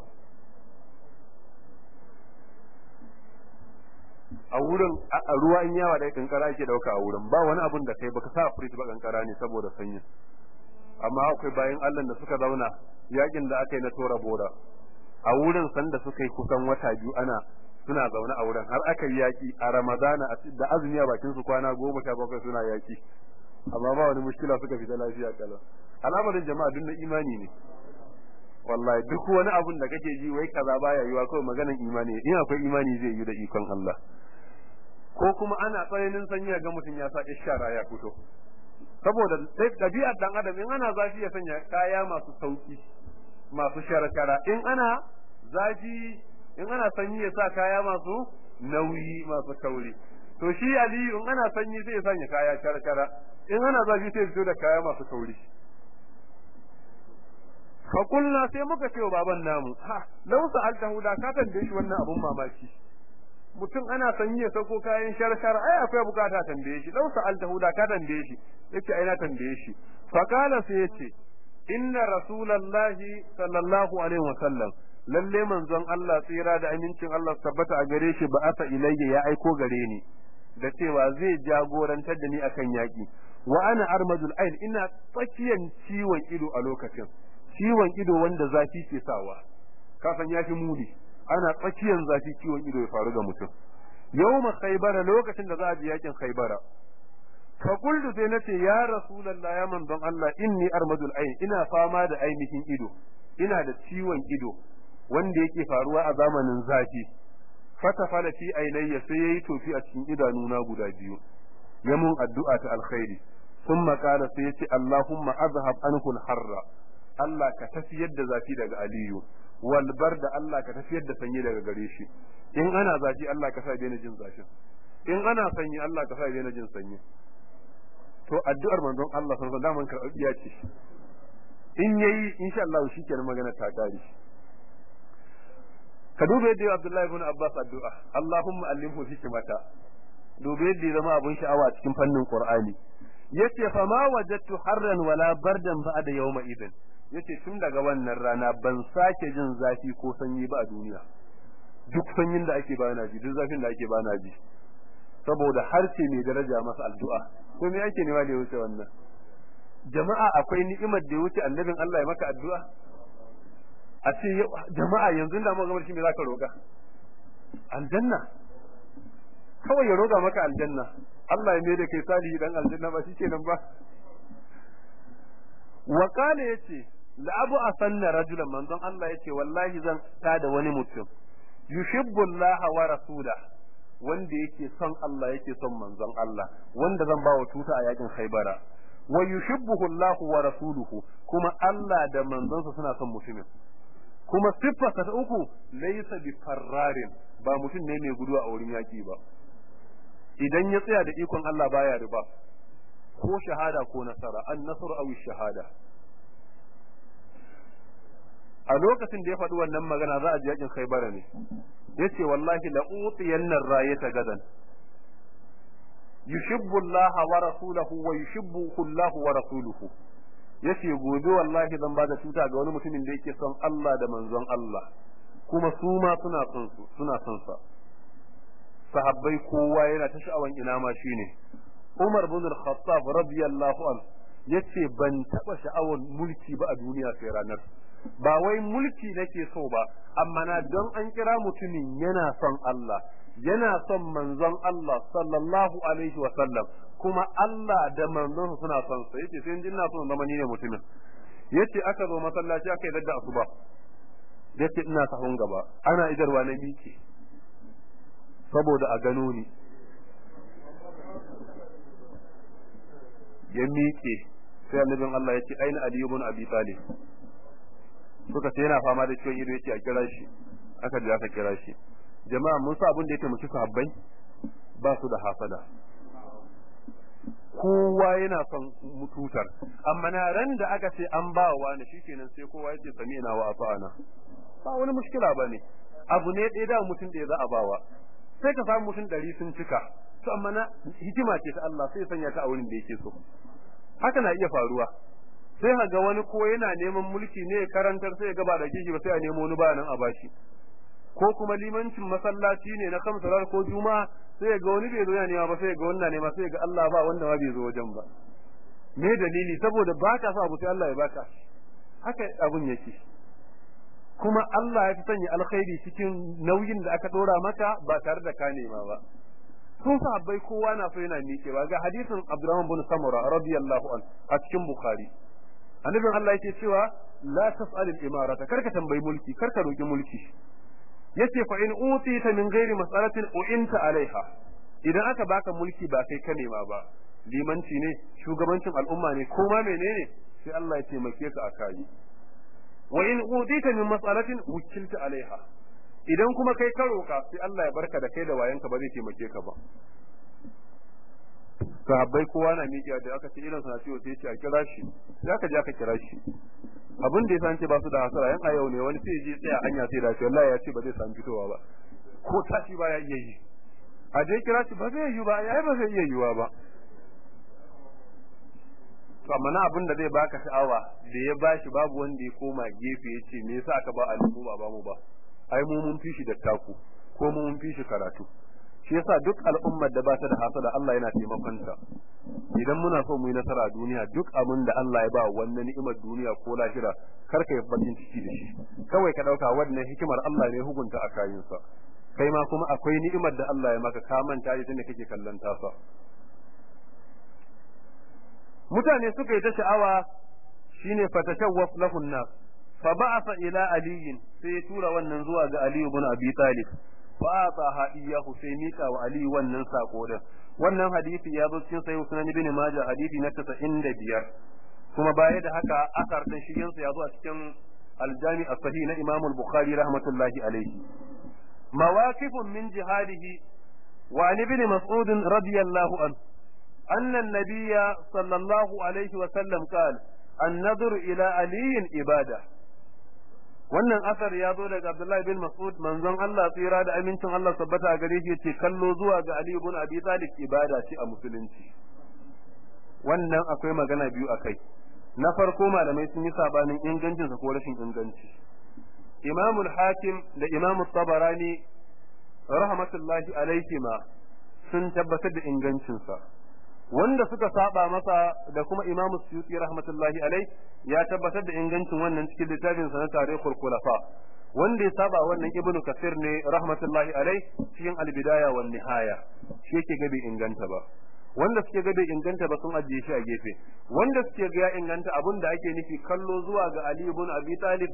A wurin a ruwa in yawa da kankara ake ɗauka a wurin. Ba wani abun da kai baka sa fridge ba kankara ne saboda sanyi. Amma akwai bayan Allah da suka zauna yaƙin da aka yi na tora bora. A wurin sanda suka yi kusan wata biyu ana suna zaune a wurin. Har aka yi yaki a ramadana da azumi a bakin su kwana goma sha bakwai suna yaki amma ba wani mushkila suka fita lafiya kala al'amarin jama'a duk na imani ne. Wallahi duk wani abun da kake ji wai kaza baya yiwa kawai maganan imani in akwai imani zai yi da ikon Allah. Ko kuma ana tsananin sanyi ga mutum ya sa ishara ya fito. Saboda ɗabi'ar dan adam in ana zafi ya sanya kaya masu sauƙi masu sharkara in ana zafi in ana sanyi ya sa kaya masu nauyi masu kauri. To shi aliyu in ana sanyi ya sanya kaya sharkara in ana zafi sai fito da kaya masu kauri. Fa kulna sai muka ce wa baban namu ha law sa'altahu da ka tambaye shi wannan abun mamaki. Mutum ana sanyi ya sauko kayan sharshar ai akwai buƙata tambaye shi. Law sa'altahu da ka tambaye shi. Yace ai na tambaye shi. Fa kala sai ya ce inna rasulallahi sallallahu alaihi wa sallam lalle manzon Allah tsira da amincin Allah tabbata a gare shi ba asa ilayya ya aiko gare ni da cewa zai jagorantar da ni akan yaki wa ana armadul ain ina tsakiyan ciwon ido a lokacin ciwon ido wanda zafi ke sawa. Kasan yafi muni ana tsakiyan zafi ciwon ido ya faru ga mutum. Yawma khaybara lokacin da za a ji yaƙin khaybara fa qultu sai nace ya rasulullah ya manzon Allah inni armadul ayn ina fama da ainihin ido ina da ciwon ido wanda yake faruwa a zamanin zafi. Fatafala fi ainayya sai yayi tofi a cikin idanuna guda biyu. Ya mun addu'a ta alkhairi. Thumma qala sai ya ce allahumma azhab anhu harra Allah ka tafiyar da zafi daga aliyu. Wal barda Allah ka tafiyar da sanyi daga gare shi. In ana zafi Allah ka sa daina jin zafin. In ana sanyi Allah ka sa daina jin sanyi. To addu'ar manzon Allah sun san daman karɓiya ce. In yayi insha Allah shikenan magana ta kare ka duba yadda Abdullahi ibn Abbas addu'a. Allahumma allimhu hikmata. Yadda ya zama abun sha'awa cikin fannin Qur'ani. Yace fa ma wajadtu harran wala bardan ba'da yawma idin ya ce tun daga wannan rana ban sake jin zafi ko sanyi ba a duniya. Duk sanyin da ake bana ji duk zafin da ake bana ji. Saboda harshe mai daraja masa addu'a. Ko me yake nema da wuce wannan? Jama'a akwai ni'imar da wuce annabin Allah ya maka addu'a? A ce jama'a yanzu da mu shi me zaka roga aljanna. Kawai ya roga maka aljanna. Allah ya da kai salihi dan aljanna ba shikenan ba. Wa qala ya ce la abu asanna rajulan. Manzon Allah ya ce wallahi zan tada wani mutum. Yuhibbu Allah wa rasulahu. Wanda yake son Allah yake son manzon Allah wanda zan ba wa tuta a yaƙin Khaibara wa yuhibbuhu Allah wa rasuluhu kuma Allah da manzonsa suna son mutumin. Kuma siffarsa ta uku laysa bi farrarin ba mutum ne mai gudu a wurin yaki ba. Idan ya tsaya da ikon Allah baya riba ko shahada ko nasara an nasru aw shahada a lokacin da ya faɗi wannan magana za a ji yaƙin Khaibara ne. Ya ce wallahi la utiyanna rayata gadan. Yushibbu Allah wa rasuluhu wa yushibbu Allah wa rasuluhu. Yace gobe wallahi zan ba da tuta ga wani mutumin da yake son Allah da manzon Allah. Kuma su ma suna son su suna son sa. Sahabbai kowa yana ta sha'awan ina ma shine. Umar bin Al-Khattab radiyallahu an ya ce ban taba sha'awan mulki ba a duniya sai ranar. Ba wai mulki nake so ba amma na don an kira mutumin yana son Allah yana son manzon Allah sallallahu alaihi wa sallam kuma Allah da manzon suna son sa. Yace sai ina son zama ni ne mutumin. Yace aka zo masallaci aka yi dadda asuba. Yace ina sahun gaba. Ana idarwa na miki saboda a gano ni. Ya miƙe. Sai annabin Allah ya ce aina Ali ibn Abi Talib. Suka ce yana fama da ciwon ido yake a kira shi. Aka je aka kira shi. Jama'a mun sa abin da yake muke sahabbai? Ba su da hasada. Kowa yana son mututar. Amma na ran da aka ce an ba wa ne shikenan sai kowa ya ce sami'na wa ata'ana ba wani mushkila ba ne abu ne ɗaya da mutum da ya za a bawa sai ka samu mutum ɗari sun cika. To amma na hikima ce ta Allah sai sanya ta a wurin da yake so. Haka na iya faruwa. Sai ka ga wani ko yana neman mulki ne karantar sai ya gaba da kishi ba sai a nemo wani ba nan a bashi. Ko kuma limancin masallaci ne na kamsalar ko juma'a sai ga wani bai zo yana nema ba sai ga wannan nema sai ga Allah ba wanda ma bai zo wajen ba. Me dalili? Saboda ba ka sa abu sai Allah ya baka haka abun yake. Kuma Allah ya fi sanya alkhairi cikin nauyin da aka dora maka ba tare da ka nema ba. Sun sahabbai kowa na so yana miƙewa. Ga hadisin Abdurrahman bin Samura radiyallahu an a cikin Bukhari. Annabin Allah yake cewa la tas'al al-imarata kar ka tambayi mulki kar ka roki mulki. Yace fa in utita min ghairi mas'alatin u'inta alaiha. Idan aka baka mulki ba kai ka nema ba limanci ne shugabancin al'umma ne ko ma menene sai Allah ya taimake ka akai wa in udita min mas'alatin wukilta alaiha. Idan kuma kai ka roka sai Allah ya barka da kai da wayanka ba zai taimake ka ba. Sahabbai kowa na miƙiya da aka ce irin suna ciwo sai ce a kira shi. Sai aka je aka kira shi. Abin da ya san ce ba su da hasara yan a yau ne wani sai je tsaya hanya sai da shi ya ce ba zai samu fitowa ba. Ko tashi ba ya iya yi. A je kira shi ba zai yi ba yayi ba zai iya yiwa ba. To amma na abin da zai baka sha'awa da ya bashi babu wanda ya koma gefe ya ce me yasa aka ba alimu ba ba mu ba? Ai mu mun fi shi da taku ko mu mun fi shi karatu. Shi yasa duk al'ummar da ba ta da hasada Allah yana taimakon ta idan muna so mu yi nasara a duniya duk abin da Allah ya ba wannan ni'imar duniya ko lahira kar ka yi bakin ciki da shi. Kawai ka ɗauka wannan hikimar Allah ne hukunta a kai ma kuma akwai ni'imar da Allah ya maka ka manta ita ne kake kallon tasa. Mutane suka yi ta sha'awa shine fatashawwaf lahun nas. Fa ba'atha ila aliyin sai ya tura wannan zuwa ga Ali ibn Abi Talib. fa ataha iyyahu sai mika wa Ali wannan sako din wannan hadisi ya zo cikin sahih sunan ibn Majah hadisi na 95 kuma baya da haka asar din shi yansa ya zo a cikin al-Jami as-Sahih na Imam al-Bukhari rahmatullahi alayhi mawaqifun min jihadihi wa an ibn Mas'ud radiyallahu anhu أن النبي صلى الله عليه وسلم قال النظر إلى علي إبادة wannan asar ya zo daga Abdullahi bin Mas'ud manzon Allah tsira da amincin Allah sabbata a gare shi ya ce kallo zuwa ga Ali ibn Abi Talib ibada ce a musulunci. Wannan akwai magana biyu akai na farko malamai sun yi sabanin ingancinsa ko rashin inganci. Imam al-Hakim da Imam tabarani rahmatullahi alaihima sun tabbatar da ingancinsa. Wanda suka saba masa da kuma Imam Suyuti rahmatullahi alai ya tabbatar da ingancin wannan cikin littafin sa na Tarikhul Khulafa. Wanda ya saba wannan Ibn Kathir ne rahmatullahi alai cikin Al-Bidaya wan Nihaya. Shi yake ga bai inganta ba. Wanda suke ga bai inganta ba sun ajiye shi a gefe. Wanda suke ga ya inganta abin da ake nufi kallo zuwa ga Ali ibn Abi Talib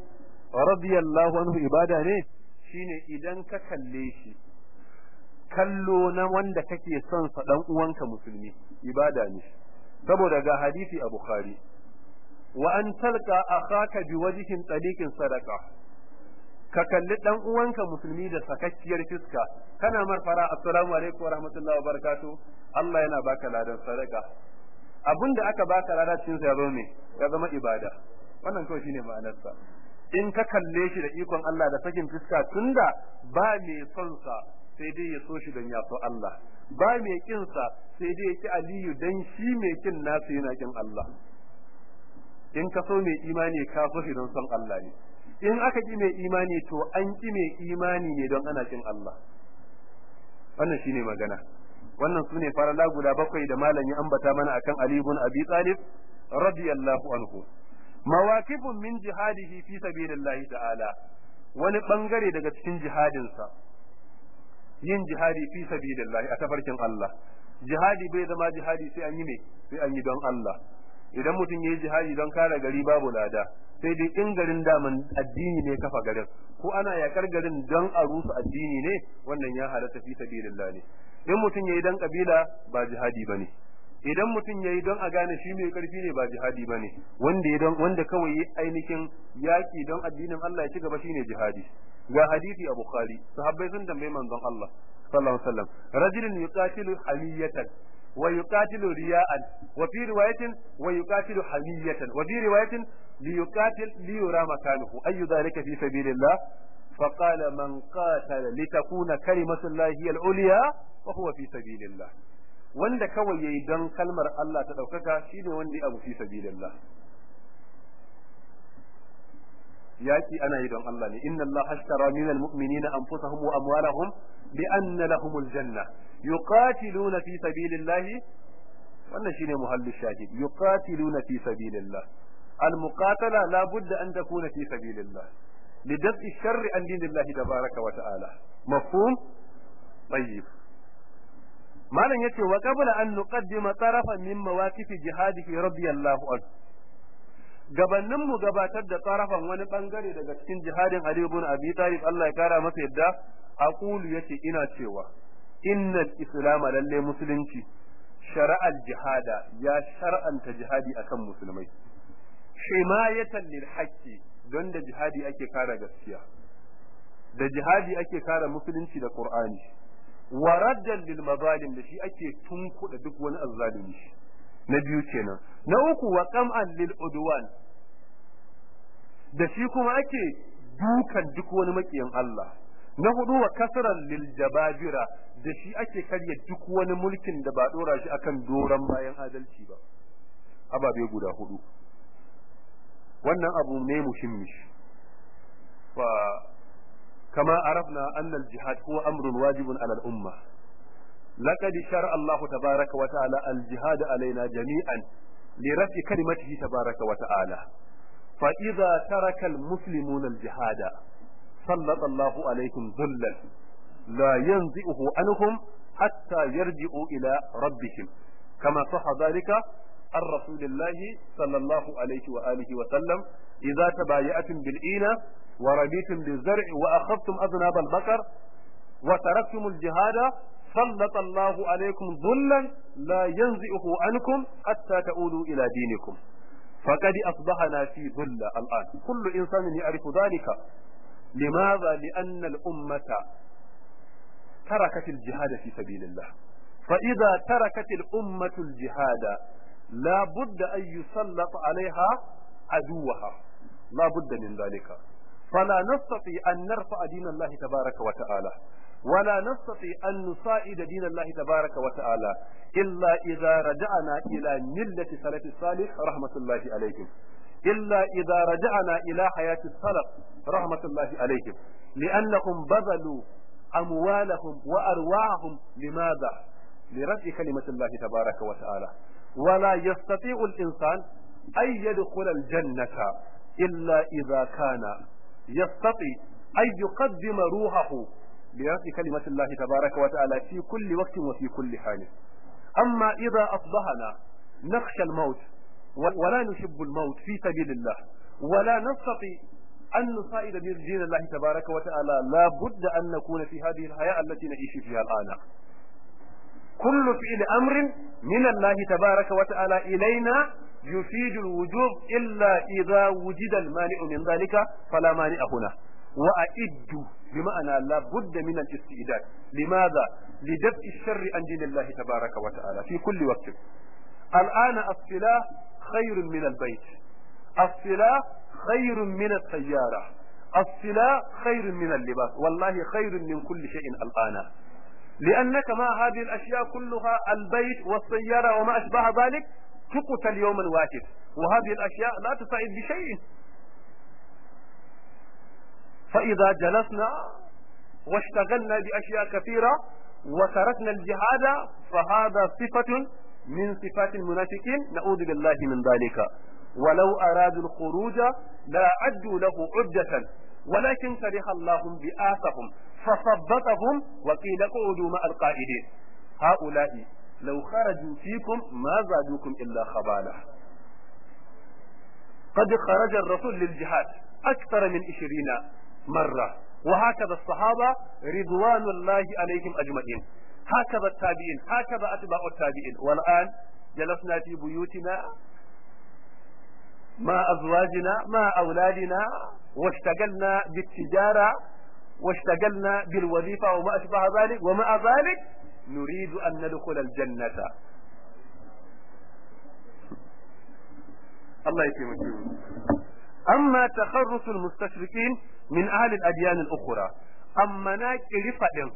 radiyallahu anhu ibada ne shine idan ka kalle shi kallo na wanda kake son sa dan uwanka musulmi ibada ne. Saboda ga hadisi a bukhari wa an talqa akhaka biwajhin taliqin sadaqa. Ka kalli dan uwanka musulmi da sakakkiyar fiska. Kana marfara assalamu alaikum wa rahmatullahi wa barakatuh. Allah yana baka ladan sadaka. Abinda aka baka ladan cikin sa ya zo ne ya zama ibada. Wannan kawai shine ma'anarsa. In ka kalle shi da ikon Allah da sakin fiska tunda ba mai son sa sai dai ya so shi don ya so Allah. Ba mai kin sa sai dai ya ki Aliyu dan shi mai kin nasu yana kin Allah. In ka so mai imani ka so shi don son Allah ne. In aka ki mai imani to an ki mai imani ne don ana kin Allah. Wannan shine magana. Wannan su ne farala guda bakwai da malam ya ambata mana akan Ali ibn Abi Talib radiyallahu anhu. Mawaqifun min jihadihi fi sabilillahi ta'ala. Wani ɓangare daga cikin jihadinsa. Yin jihadi fi sabilillahi a tafarkin Allah. Jihadi bai zama jihadi sai an yi ne sai an yi don Allah. Idan mutum yayi jihadi don kare gari babu lada sai dai in garin daman addini ne kafa garin ko ana yakar garin don a rusu addini ne wannan ya halatta fi sabilillah ne in mutum yayi dan kabila ba jihadi ba ne idan mutum yayi don a gane shi mai karfi ne ba jihadi bane wanda ya don wanda kawai yi ainihin yaki don addinin Allah ya ci gaba shine jihadi ga hadisi a bukhari sahabbai sun tambayi manzon Allah sallallahu alaihi wasallam rajulun yuqatilu hamiyatan wa yuqatilu riya'an wa fi riwayatin wa yuqatilu hamiyatan wa fi riwayatin li yuqatil li yura makanuhu ayu dhalika fi sabilillah فقال من قاتل لتكون كلمة الله هي العليا وهو في سبيل الله wanda kawai yayi don kalmar Allah ta ɗaukaka shine wanda ya abu fi sabilillah. Yaki ana yi don Allah ne. Inna Allah ashtara minal mu'minina anfusahum wa amwalahum bi anna lahumul janna. Yuqatiluna fi sabilillahi wannan shine muhallu shahid. Yuqatiluna fi sabilillah. Al muqatala la budda an takuna fi sabilillah. Lidaf'i sharri an dinillahi tabaraka wa ta'ala. Mafhum? Tayyib. Malam ya ce wa qabla an nuqaddima tarafan min mawaqif jihadihi radiyallahu anhu. Gabannin mu gabatar da tarafan wani ɓangare daga cikin jihadin Ali ibn Abi Talib Allah ya kara masa yadda aqulu ya ce ina cewa innal islam lalle musulunci shara'al jihada ya shar'anta jihadi akan musulmai. Himayatan lil haqqi don da jihadi ake kare gaskiya. Da jihadi ake kare musulunci da qur'ani. Wa raddan lil mazalim da shi ake tunkuda duk wani azzalimi na biyu kenan. Na uku wa qam'an lil udwan da shi kuma ake dukan duk wani makiyin Allah. Na huɗu wa kasran lil jababira da shi ake karya duk wani mulkin da ba dora shi akan doran bayan adalci ba. Ababe guda huɗu. Wannan abu ne muhimmi. Fa kama arafna anna al-jihad huwa amrun wajibun ala al-umma laqad shara Allah tabaaraka wa ta'ala al-jihad alaina jami'an li rafi kalimatihi tabaaraka wa ta'ala fa idza taraka al-muslimuna al-jihad sallata Allah alaihim dhullan la yanzi'uhu anhum hatta yarji'u ila rabbihim kama sahha dhalika عن رسول الله صلى الله عليه وآله وسلم إذا تبايعتم بالإينة ورميتم بالزرع وأخذتم أذناب البقر وتركتم الجهاد سلط الله عليكم ذلا لا ينزئه عنكم حتى تؤولوا إلى دينكم فقد أصبحنا في ذل الآن كل إنسان يعرف ذلك لماذا لأن الأمة تركت الجهاد في سبيل الله فإذا تركت الأمة الجهاد لا بد أن يسلط عليها عدوها لا بد من ذلك فلا نستطيع أن نرفع دين الله تبارك وتعالى. ولا نستطيع أن نصائد دين الله تبارك وتعالى. إلا إذا رجعنا إلى ملة سلف الصالح رحمة الله عليهم. إلا إذا رجعنا إلى حياة السلف رحمة الله عليهم. لأنهم بذلوا أموالهم وأرواحهم. لماذا؟ لرفع كلمة الله تبارك وتعالى. ولا يستطيع الإنسان أن يدخل الجنة إلا إذا كان يستطيع أن يقدم روحه لرفع كلمة الله تبارك وتعالى في كل وقت وفي كل حال. أما إذا أصبحنا نخشى الموت ولا نحب الموت في سبيل الله ولا نستطيع أن نصائد من دين الله تبارك وتعالى لا بد أن نكون في هذه الحياة التي نعيش فيها الآن. كل فعل أمر من الله تبارك وتعالى إلينا يفيد الوجوب إلا إذا وجد المانع من ذلك فلا مانع هنا. وأعد بمعنى لا بد من الاستئداد لماذا؟ لدفع الشر عن دين الله تبارك وتعالى في كل وقت. الآن الصلاة خير من البيت. الصلاة خير من السيارة. الصلاة خير من اللباس. والله خير من كل شيء الآن. لأنك مع هذه الأشياء كلها البيت والسيارة وما أشبه ذلك تقتل يوما واحد وهذه الأشياء لا تساعد بشيء. فإذا جلسنا واشتغلنا بأشياء كثيرة وتركنا الجهاد فهذا صفة من صفات المنافقين. نعوذ بالله من ذلك. ولو أرادوا الخروج لا عدوا له عدة ولكن كره الله بآسهم فثبتهم وقيل اقعدوا مع القائدين. هؤلاء لو خرجوا فيكم ما زادوكم إلا خبالا. قد خرج الرسول للجهاد أكثر من عشرين مرة. وهكذا الصحابة رضوان الله عليهم أجمعين. هكذا التابعين هكذا أتباع التابعين. والآن جلسنا في بيوتنا مع أزواجنا مع أولادنا واشتغلنا بالتجارة واشتغلنا بالوظيفة وما أشبه ذلك ومع ذلك nuridu an nadkhula aljannata Allah ya taimake mu amma takharrusul mustashriqin min ahli al-adyan al-ukhra amma na kirifa din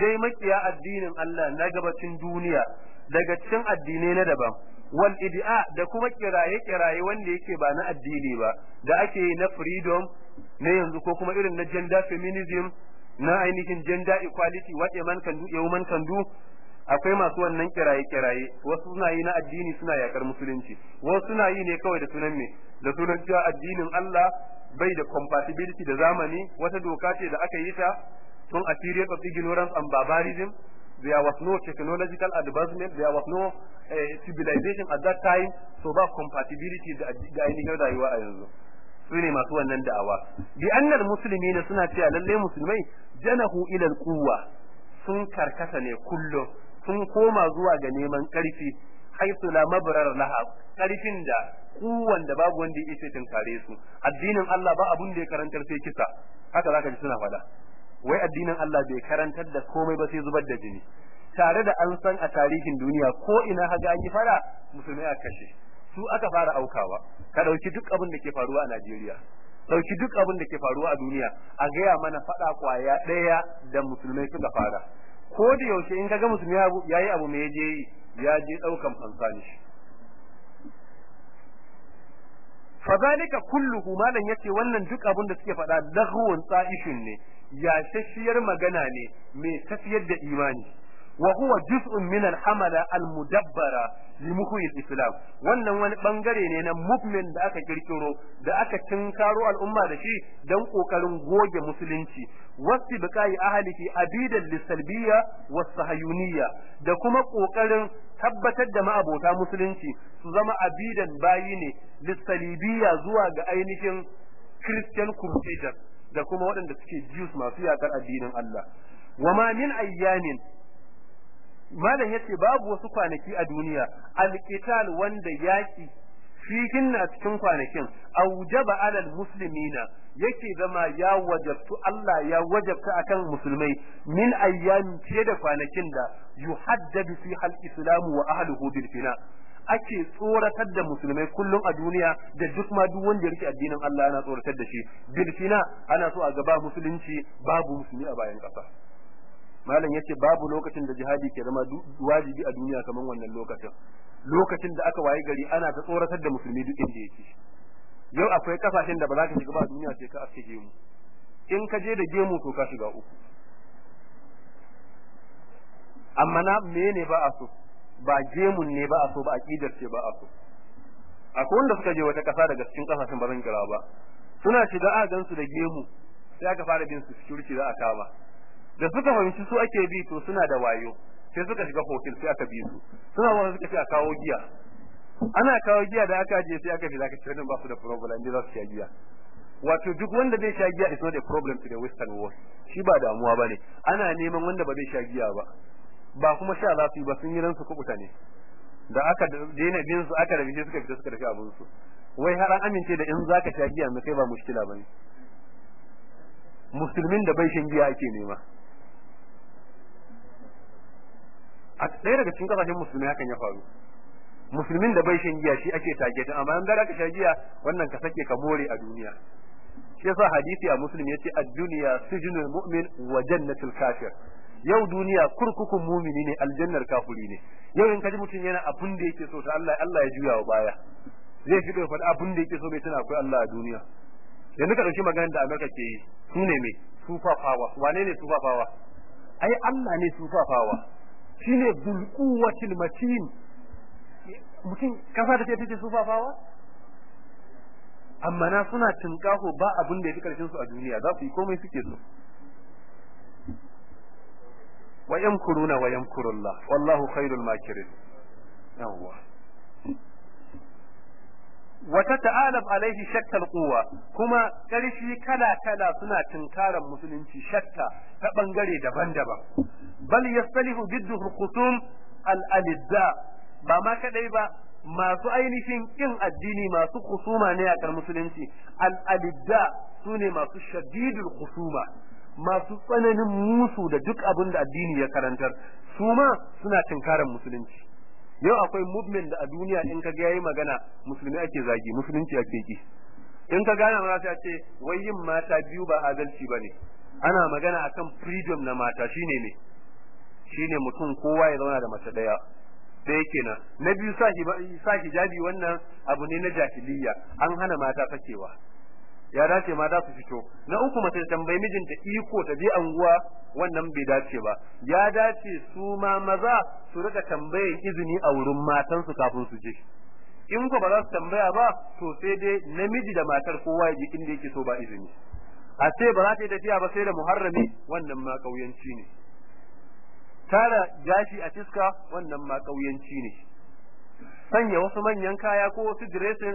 dai makiya addinin Allah na gabacin duniya daga cikin addinai na daban wal id'a da kuma kiraye kiraye wanda yake ba na addini ba da ake yi na freedom na yanzu ko kuma irin na gender feminism na ainihin gender equality what a man can do a woman can do. Akwai masu wannan kiraye kiraye wasu suna yi na addini suna yakar musulunci. Wasu suna yi ne kawai da sunan me? Da sunan cewa addinin Allah bai da compatibility da zamani. Wata doka ce da aka yi ta tun a period of ignorance and barbarism. There was no technological advancement. There was no uh, civilization at that time. So ba compatibility da ainihin rayuwa a yanzu. Su ne masu wannan da'awa. Bi annal muslimina suna cewa lalle musulmai janahu ila quwwa sun karkata ne kullum sun koma zuwa ga neman ƙarfi haisu la mabrar laha ƙarfin da kuwan da babu wanda ya ce tunkare su. Addinin Allah ba abun da ya karantar sai kisa haka zaka ji suna faɗa. Wai addinin Allah bai karantar da komai ba sai zubar da jini. Tare da an san a tarihin duniya ko ina haga an yi fara musulmai a kashe. Su aka fara aukawa. Ka ɗauki duk abin da ke faruwa a Najeriya. Dauki duk abin da ke faruwa a duniya. A gaya mana fada ƙwaya ɗaya da musulmai suka fara. Ko da yaushe in kaga musulmi yayi abu me ya je ya je ɗaukan fansa ne fadhalika kulluhu malan ya ce wannan duk abin da suke faɗa lahwun tsa'ishin ne. Yashashiyar magana ne mai tafiyar da imani. Wa huwa juz'un min al-hamala al-mudabbara li islam wannan wani ɓangare ne na movement da aka kirkiro da aka tinkaro al'umma da shi dan ƙoƙarin goge musulunci. Wasu biqai ahlihi abidan lisalbiyya was-sahayuniyya da kuma ƙoƙarin tabbatar da ma'abota musulunci su zama abidan bayi ne lisalibiyya zuwa ga ainihin Christian Crusaders da kuma waɗanda suke Jews masu yakar addinin Allah. Wa ma min ayyamin malam ya ce babu wasu kwanaki a duniya alqital wanda yaki fihin na cikin kwanakin aujaba alal muslimina yake zama ya wajabtu Allah ya wajabta akan musulmai min ayyami ce da kwanakin da yuhaddadu fi hal islamu wa ahlihu bil fina. Ake tsoratar da musulmai kullum a duniya da duk ma duk wanda ya riƙe addinin Allah ana tsoratar da shi. Bil fina ana so a gaba musulunci babu musulmi a bayan kasa malam ya ce babu lokacin da jihadi ke zama wajibi a duniya kamar wannan lokacin. Lokacin da aka waye gari ana ta tsoratar da musulmi duk inda yake. Yau akwai ƙasashen da ba za ka shiga ba a duniya sai ka aske gemu. In ka je da gemu to ka shiga uku. Amma na mene ba a so? Ba gemun ne ba a so ba aqidar ce ba a so. Akwai wanda suka je wata kasa daga cikin ƙasashen ba zan kira ba. Suna shiga a gansu da gemu sai aka fara bin su security za a kama. Da suka fahimci su ake bi to suna da wayo. Sai suka shiga hotel sai aka bi su. Suna wani suka ce a kawo giya. Ana kawo giya da aka je sai aka fi zaka wannan ba su da problem ne za su sha giya. Wato duk wanda zai sha giya is not a problem to the western world. Shi ba damuwa ba ne ana neman wanda ba zai sha giya ba. Ba kuma sha za su yi ba sun yi ransu kubuta ne. Da aka daina bin su aka rabi suka fita suka tafi abin su. Wai har an amince da in zaka sha giya mai kai ba mushkila ba ne musulmin da bai shan giya ake nema. A ɗaya daga cikin ƙasashen musulmi hakan ya faru. Musulmin da bai shan giya shi ake tage amma in da ka sha giya wannan ka sake ka more a duniya. Shi yasa hadisi a muslim ya ce ad-dunya sijnul mu'min wa jannatul kafir. Yau duniya kurkukun mumini ne aljannar kafuri ne. Yau in kaji mutum yana abun da yake so to Allah Allah ya juya wa baya. Zai fi faɗi abun da yake so bai tana akwai Allah a duniya. Yanzu ka ɗauki maganar da Amerika ke yi su ne me? Super wane ne super ai Allah ne super shine dul quwwatil matin. Mutum kasa da take super power amma na suna tinkaho ba abin da ya fi ƙarshen su a duniya za su yi komai suke so. Wa yamkuruna wa yamkurullah wallahu khairul makirin. Yawwa. Wata ta'alab alaihi shakkal quwa kuma ƙarfi kala kala suna tinkaran musulunci shakka ta ɓangare daban-daban bal yastalihu bidduhu khusum al alidda ba ma kadai ba masu ainihin kin addini masu kusuma ne a musulunci al alidda su ne masu shadidul khusuma masu tsananin musu da duk abin da addini ya karantar su ma suna tinkaran musulunci yau akwai movement da a duniya in ka yayi magana musulmi ake zagi musulunci ake ki. In ka gane ma ta ce wai yin mata biyu ba adalci ba ne ana magana akan freedom na mata shine ne shine mutum kowa ya zauna da mace ɗaya ɗaya kenan na biyu sa hijabi wannan abu ne na jahiliya. An hana mata sakewa ya dace mata su fito. Na uku mace ta tambayi mijinta iko ta je anguwa wannan bai dace ba. Ya dace su ma maza su riƙa tambayan izini a wurin matansu kafin su je. In ko ba za su tambaya ba to sai dai namiji da matar kowa ya je inda yake so ba izini. A ce ba za ta yi tafiya ba sai da muharrami wannan ma kauyanci ne. Tara gashi a fiska wannan ma kauyanci ne. Sanya wasu manyan kaya ko wasu diresin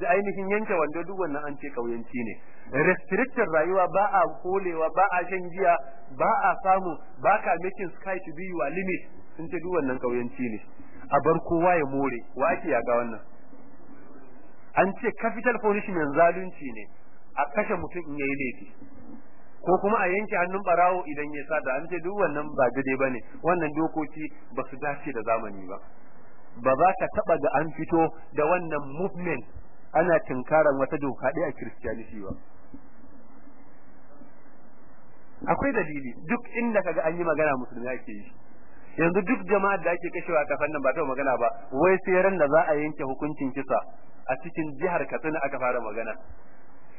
da ainihin yanke wando duk wannan an ce kauyanci ne. Restricted rayuwa ba a kolewa ba a shan giya ba a samu ba ka making sky to be your limit. Sun ce duk wannan kauyanci ne. A bar kowa ya more. Wa ake yaga wannan? An ce capital punishment zalunci ne. A kashe mutum in yayi laifi. Ko kuma a yanke hannun barawo idan ya sada an ce duk wannan ba daidai ba ne wannan dokoki ba su dace da zamani ba. Ba za ka taba ga an fito da wannan movement ana tinkaran wata doka ɗaya a Christianity ba. Akwai dalili duk inda kaga an yi magana musulmi ake yi. Yanzu duk jama'ar da ake kashewa a kafan nan ba ta magana ba wai sai ran da za a yanke hukuncin kisa a cikin jihar Katsina aka fara magana.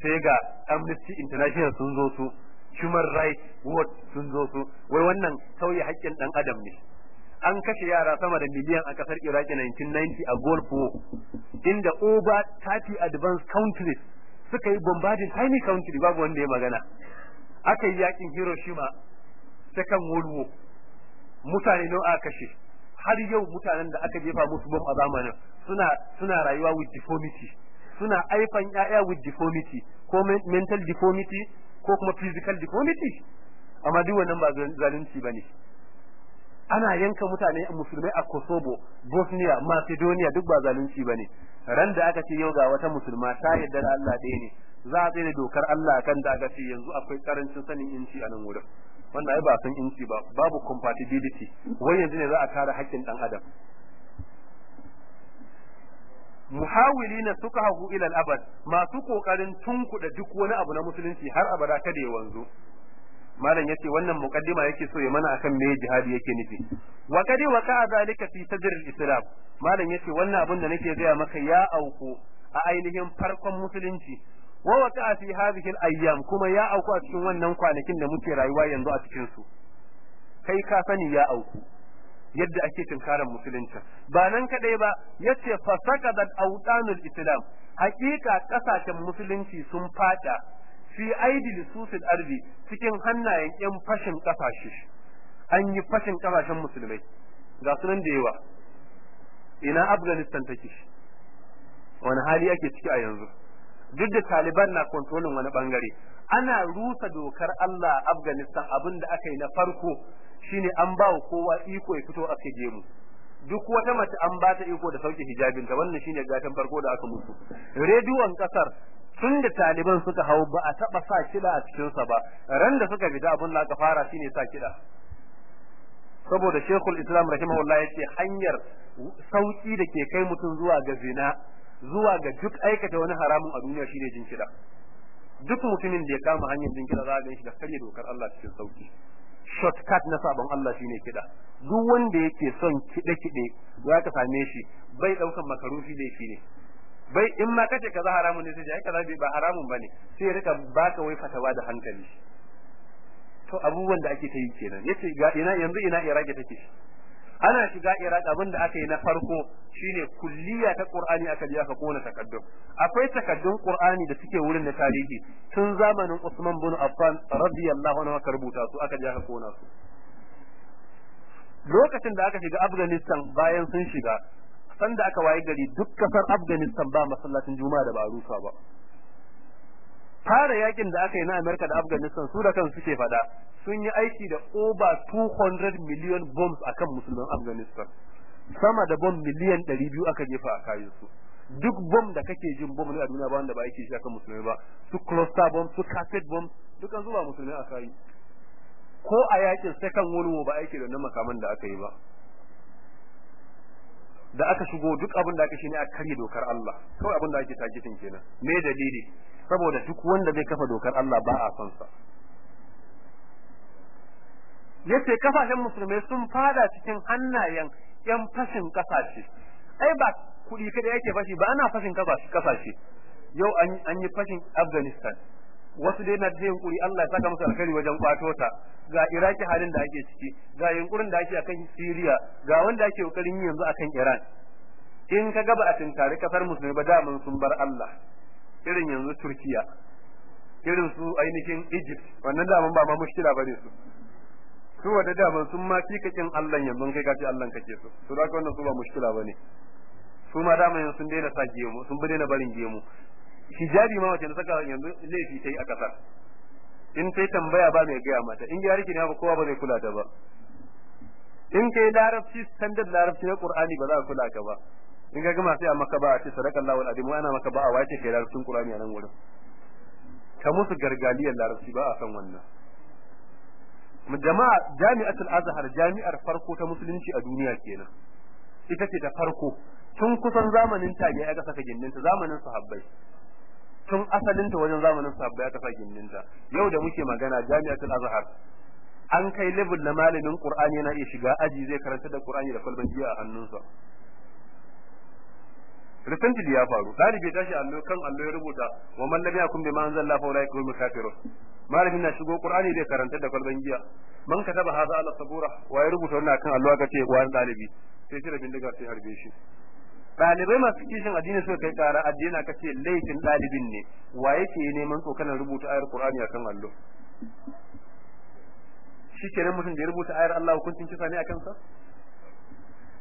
Sai ga Amnesty International sun zo su Human Rights Watch sun zo su wai wannan sauye haƙƙin ɗan adam ne. An kashe yara sama da miliyan a ƙasar Iraki 1990 a Gulf War inda over 30 advanced countries suka yi bombarding tiny country babu wanda ya magana. Aka yi yaƙin Hiroshima second world war. Mutane nawa aka kashe. Har yau mutanen da aka jefa musu bom a zamanin suna suna rayuwa with deformity. Suna aifan yaya with deformity ko mental deformity ko kuma physical deformity. Amma duk wannan ba zalunci ba ne ana yanka mutane musulmai a Kosovo Bosnia Macedonia duk ba zalunci ba ne. Ran da aka ce yau ga wata musulma ta yarda da Allah ɗaya ne za a tsere dokar Allah kan da aka ce yanzu akwai ƙarancin sanin inci a nan wurin. Wanda ai ba san inci ba babu compatibility. Wai yanzu ne za a kare haƙƙin dan adam. Muhawilina suka hagu ila al-abad masu ƙoƙarin tunkuda duk wani abu na musulunci har abada kada ya wanzu. Malam ya ce wannan muqaddima yake so ya mana akan me jihadi yake nufi. Wa kadi wa ka zalika fi sadr al-islam. Malam ya ce wannan abin da nake gaya maka ya auku a ainihin farkon musulunci. Wa waƙa fi hadhihi al-ayyam kuma ya auku a cikin wannan kwanakin da muke rayuwa yanzu a cikin su. Kai ka sani ya auku yadda ake tunkarar musulunci. Ba nan kadai ba ya ce fa sakadat awtanul islam. Hakika ƙasashen musulunci sun fada fi aidi lisusil ardi cikin hannayen yan fashin kafashe an yi fashin kafashen musulmai. Ga sunan da yawa. Ina afghanistan take? Wani hali ake ciki a yanzu? Duk da taliban na kontrolin wani ɓangare ana rusa dokar allah a afghanistan. Abin da aka yi na farko shine an ba wa kowa iko ya fito aka je mu duk wata mace an ba ta iko da sauke hijabinta. Wannan shine gatan farko da aka mutu. Rediyon ƙasar tun da taliban suka hau ba a taba sa kiɗa a cikinsa ba. Ran da suka fita abin da aka fara shine sa kiɗa. Saboda shekul islam rahimahullah ya ce hanyar sauƙi da ke kai mutum zuwa ga zina zuwa ga duk aikata wani haramun a duniya shine jin kiɗa. Duk mutumin da ya kama hanyar jin kiɗa za a shi da karya dokar Allah cikin sauƙi shortcut na sabon Allah shine kiɗa. Duk wanda yake son kiɗe-kiɗe za ka same shi. Bai ɗaukan makarufi da ne. Bai in ma kace kaza haramun ne sai ai kaza ba haramun ba ne sai ya riƙa baka wai fatawa da hankali. To abubuwan da ake ta yi kenan ya ce ga ina yanzu ina iraki take. Ana shiga iraq abin da aka yi na farko shine kulliya ta qur'ani aka je aka kona takaddum. Akwai takaddun qur'ani da suke wurin na tarihi tun zamanin usman bin affan radiyallahu anhu aka rubuta su aka je aka kona su. Lokacin da aka shiga afghanistan bayan sun shiga sanda aka waye gari duk ƙasar Afghanistan ba masallacin Juma'a da ba rusa ba. Fara yaƙin da aka yi na America da Afghanistan su da kansu suke fada sun yi aiki da over 200 million bombs akan musulman Afghanistan. Sama da bomb miliyan 200 aka jefa a kayan su. Duk bomb da kake jin bomb ne a duniya ba wanda ba yake shi akan musulmai ba. Su cluster bomb su cassette bomb dukan zuba musulmai a kayi ko a yaƙin second world war ba aiki da wannan makaman da aka yi ba. Da aka shigo duk abin da aka shi ne a karye dokar Allah. Kawai abin da ake takitin kenan. Me dalili? Saboda duk wanda zai kafa dokar Allah ba a son sa. Yace kafashen musulmai sun fada cikin hannayen yan fashin ƙasashe ai ba kuɗi kada yake fashi ba ana fashin ƙasashe yau an yi fashin Afghanistan. Wasu dai na da yunkuri Allah ya saka musu alkhairi wajen kwato ta. Ga Iraki halin da ake ciki ga yunkurin da ake akan Syria ga wanda ake ƙoƙarin yi yanzu akan Iran. In ka gaba a tinkari ƙasar musulmi ba daman sun bar Allah. Irin yanzu Turkiya irin su ainihin Egypt wannan daman ba ma mushkila ba ne su. Su wanda daman sun ma fika kin Allah yanzu kai ka ce Allah kake so to da wannan su ba mushkila ba ne. Su ma daman sun daina sa gemu sun bi daina barin gemu. Hijabi ma wace da saka yanzu laifi ta yi a ƙasar in ta tambaya ba mai gaya mata. In ya riki ne ba kowa ba zai kula ta ba. In kai larabci standard larabci na qur'ani ba za ka kula ka ba. In ga gama sai a maka ba a ce sadakallahu alazim ana maka ba a wace kai larabcin qur'ani a nan wurin. Ka musu gargaliyar larabci ba a san wannan. Jama'a jami'atul azhar jami'ar farko ta musulunci a duniya kenan. Ita ce ta farko. Tun kusan zamanin tabi'ai aka saka gindinta zamanin sahabbai. Tun asalinta wajen zamanin sahabbai aka saka gindinta. Yau da muke magana jami'atul azhar an kai level na malamin qur'ani yana iya shiga aji zai karanta da qur'ani da kwalban jiya a hannunsa. Recently ya faru. Dalibi tashi allo kan allo ya rubuta wa man lam yakun bima anzalla fa ulai hum kafirun. Malamin na shigo qur'ani zai karanta da kwalban jiya man kataba hadha ala sabura? Wa ya rubuta wannan kan allo aka ce wa dalibi. Sai shi da bindiga sai harbe shi. Ɗalibai masu kishin addini suka kai kara addini aka ce laifin dalibin ne. Wa yake neman tsokanar rubuta ayar qur'ani akan allo? Shi kenan mutum da ya rubuta ayar Allah hukuncin kisa ne akan sa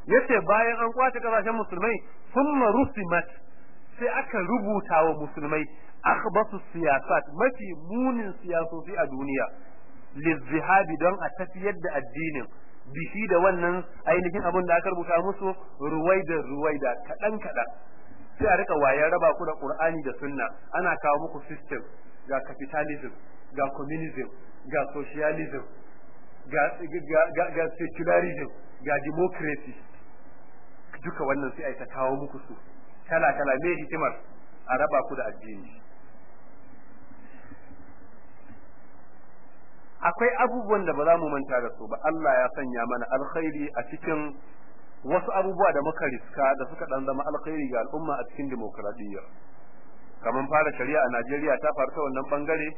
ya ce bayan an ƙwace ƙasashen musulmai thumma rusimat sai aka rubuta wa musulmai akhbasu siyasat mafi munin siyasofi a duniya lizihabi don a tafiyar da addinin. Bishi da wannan ainihin abin da aka rubuta musu ruwaida ruwaida kadan kadan sai a riƙa wayar raba ku da qur'ani da sunna. Ana kawo muku system ga capitalism ga communism ga socialism ga ga ga secularism ga democracy. Duka wannan sai a ta kawo muku su. Kala kala me hikimar? A raba ku da addini. Akwai abubuwan da ba za mu manta da su ba. Allah ya sanya mana alkhairi a cikin wasu abubuwa da muka riska da suka dan zama alkhairi ga al'umma a cikin demokradiyya kamar fara shari'a a Najeriya ta faru ta wannan ɓangare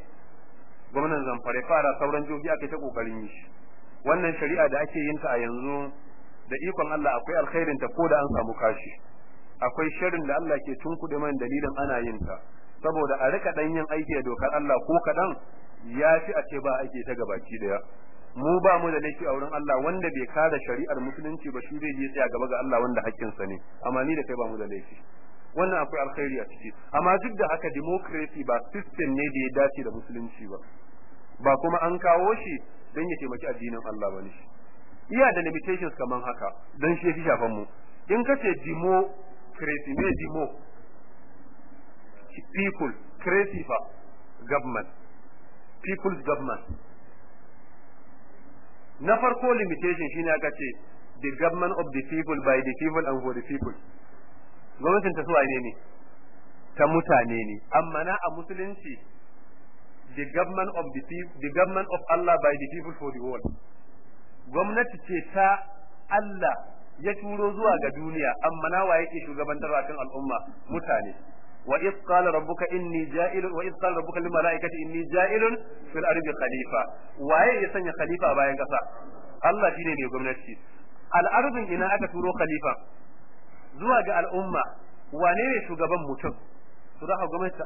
gwamnan Zamfare fara sauran jihohi aka ta ƙoƙarin yi shi. Wannan shari'a da ake yin ta a yanzu da ikon Allah akwai alkhairin ta ko da an samu kashi. Akwai sharrin da Allah ke tunkuɗe man dalilin ana yin ta saboda a riƙa dan yin aiki da dokar Allah ko kadan ya fi a ce ba ake ta gabaki ɗaya. Mu ba mu da laifi a wurin Allah wanda bai kare shari'ar musulunci ba shi zai je tsaya gaba ga Allah wanda haƙƙinsa ne. Amma ni da kai ba mu da laifi. Wannan akwai alkhairi a ciki. Amma duk da haka democracy ba system ne da ya dace da musulunci ba. Ba kuma an kawo shi don ya taimaki addinin Allah ba ne. Iya da limitations kaman haka don shi yafi shafan mu. In ka ce democracy ne demo? People fa government. People's government. Na farko limitation shine aka ce the government of the people by the people and for the people. Gwamnatin ta suwaye ne? Ta mutane ne. Amma na a musulunci the government of the people the government of Allah by the people for the world. Gwamnati ce ta Allah ya turo zuwa ga duniya amma na waye ke shugabantarwa kan al'umma? Mutane. Wa iz qala rabbuka inni ja'il wa iz qala rabbuka lil malaikati inni ja'ilun fil ardi khalifa. Waye ya sanya khalifa a bayan kasa Allah shine ne gwamnati. Al'ardin ina aka turo khalifa? Zuwa ga al'umma wane ne shugaban mutum? Gwamnati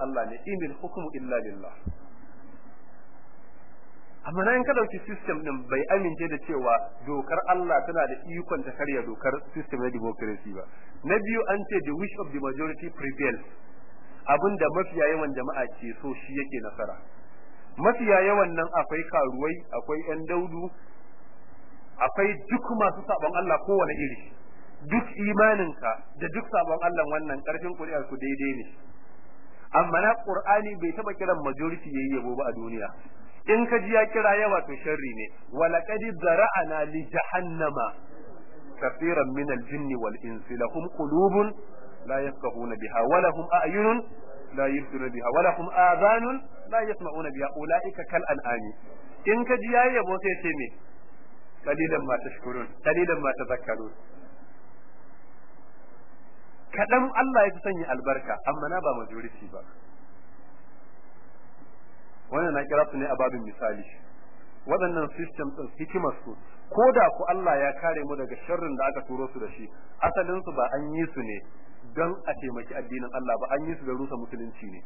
amma nan ka ɗauki system din bai amince da cewa dokar Allah tana da ikon ta karya dokar system na democracy ba. Na biyu an ce the wish of the majority prevails. Abin da mafiya yawan jama'a ke so shi yake nasara. Mafiya yawan nan akwai karuwai akwai yan daudu akwai duk masu sabon Allah kowane iri. Duk imaninka da duk sabon Allah wannan ƙarfin kuri'ar ku daidai ne. Amma na Qur'ani bai taba kiran majority yayi yabo ba a duniya. In ka ji ya kira yawa to sharri ne. Walaqad zara'ana li jahannama kaseeran min al-jinn wal insi lahum qulubun la yafqahuna biha wa lahum a'yunun la yubsiruna biha wa lahum adhanun la yasma'una biha ulaika kal an'ami in ka ji yayi yabo sai ce me qalilan ma tashkurun qalilan ma ba majority ba wannan na kira su ne a babin misali waɗannan system ɗin hikimar su ko da ku Allah ya kare mu daga sharrin da aka turo su da shi asalin su ba an yi su ne don a taimaki addinin Allah ba an yi su da rusa musulunci ne.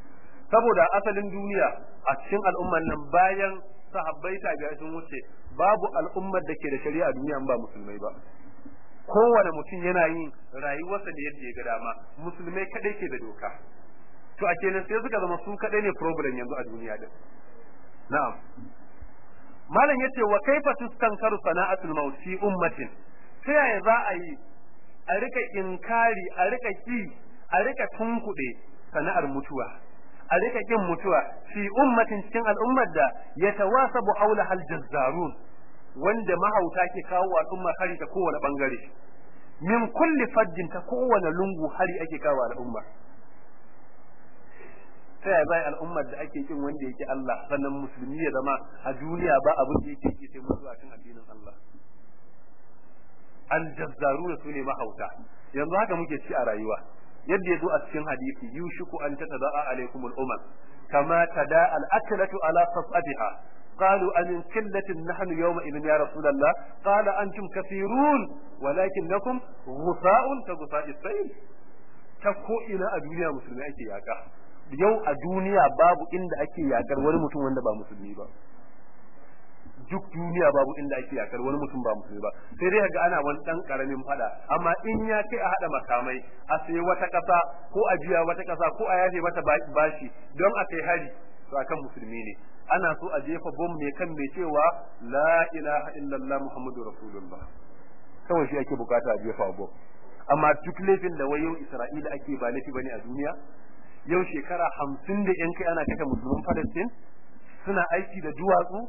Saboda asalin duniya a cikin al'ummar nan bayan sahabbai tabi'ai sun wuce babu al'ummar da ke da shari'a a duniya ba musulmai ba. Kowane mutum yana yin rayuwarsa da yadda ya ga dama. Musulmai kadai ke da doka. To a kenan sai suka zama su kadai ne problem yanzu a duniya din. Na'am. Malam ya ce wa kaifa tustankaru sana'atul maut ummatin? Sai yaya za a yi a riƙa inkari a riƙa ki a riƙa tunkuɗe sana'ar mutuwa a riƙa kin mutuwa fi ummatin cikin al'ummar da yatawasabu haula hal jazzarun wanda mahauta ke kawo al'ummar hari ta kowane ɓangare min kulli fajjin ta kowane lungu hari ake kawo al'umma. Ta yaya zai al'ummar da ake kin wanda yake Allah sannan musulmi ya zama a duniya ba abin da yake sai mutuwa cikin addinin Allah. al-jazzaruna sune mahauta yanzu haka muke ci a rayuwa yadda yazo a cikin hadisi yushiku an tatada'a alaikum al-umam kama tada al-aklatu ala qasatiha قالوا أمن قلة نحن يومئذ يا رسول الله قال أنتم كثيرون ولكنكم غثاء كغثاء السيل تكو إلى الدنيا مسلمين أكي ياكا yau a duniya babu inda ake yakar wani mutum wanda ba musulmi ba Duk duniya babu inda ake yakar wani mutum ba musulmi ba. Sai dai ga ana wani dan ƙaramin fada amma in ya kai a hada makamai a sai wata kasa ko a biya wata kasa ko a yafe mata bashi don a kai hari to akan musulmi ne. Ana so a jefa bom ne kan mai cewa la ilaha illallah muhammadu rasulullah. Kawai shi ake buƙata a jefa bom. Amma duk laifin da wayo isra'ila ake ba laifi ba ne a duniya? Yau shekara hamsin da yan kai ana kashe musulman Palestine suna aiki da duwatsu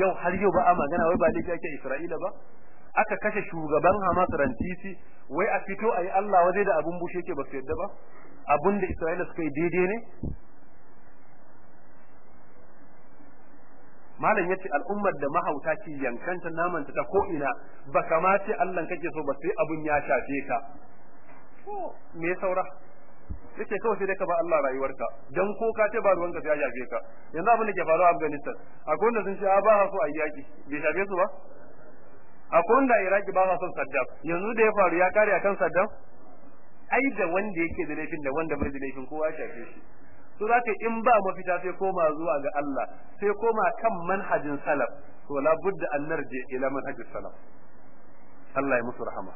yau har yau ba a magana wai ba laifi ake Isra'ila ba? Aka kashe shugaban Hamas Rantisi wai a fito ayi Allah waje da abun bushe yake ba su yadda ba? Abun da Isra'ila suka yi daidai ne? Malam ya ce al'ummar da mahauta ke yankanta namanta ta ko ina ba kamace Allah kake so ba sai abun ya shafe ka. Me saura? Ya ce kawai sai dai ka ba Allah rayuwarka. Dan ko ka ce ba ruwan ka ya shafe ka. Yanzu abin da ke faruwa a Afghanistan akwai wanda sun ce a ba so a yaki bai shafe su ba? Akwai wanda Iraki ba sa son Saddam. Yanzu da ya faru ya kare akan Saddam? Ai da wanda yake da laifin da wanda bai da laifin kowa ya shafe shi. To zaka in ba mafita sai koma zuwa ga Allah sai koma kan manhajin salaf. To la budda an narje ila manhajis salaf. Allah ya musu rahama.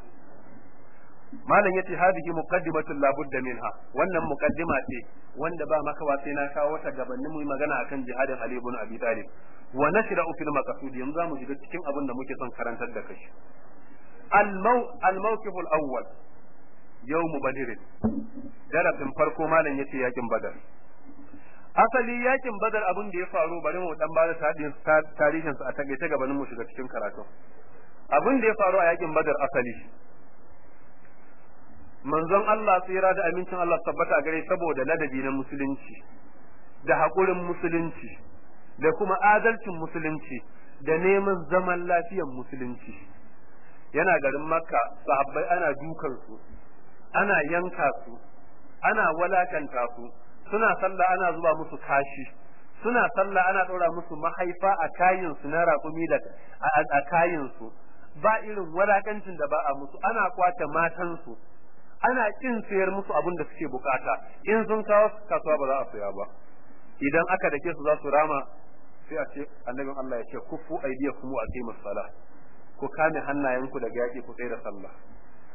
Malam ya ce hadihi muqaddimatun la budda minha. Wannan muqaddima ce wanda ba makawa sai na kawo ta gabanin mu magana akan jihadin Ali ibn Abi Talib. Wa nashra'u fil maqsud yanzu za mu shiga cikin abin da muke son karantar da kai. Al-maw al-mawqif al-awwal yawm badr darasin farko malam ya ce yaƙin badar. Asali yaƙin badar abin da ya faru bari mu dan ba da tarihin sa a taƙaice gabanin mu shiga cikin karatu abin da ya faru a yaƙin badar asali. Manzon Allah tsira da amincin Allah tabbata gare saboda ladabi na musulunci da haƙurin musulunci da kuma adalcin musulunci da neman zaman lafiyar musulunci. Yana garin makka sahabbai ana dukan su ana yanka su ana walakanta su suna sallah ana zuba musu kashi suna sallah ana ɗora musu mahaifa a kayin su na raƙumi da a kayin su. Ba irin walakancin da ba a musu ana ƙwace matan su ana kin sayar musu abin da suke buƙata. In sun kawo kasuwa ba za a saya ba. Idan aka dake su za su rama sai a ce annabin Allah ya ce kufu aydiyakum wa aqimus salah. Ku kame hannayenku daga yaki ku tsaya sallah.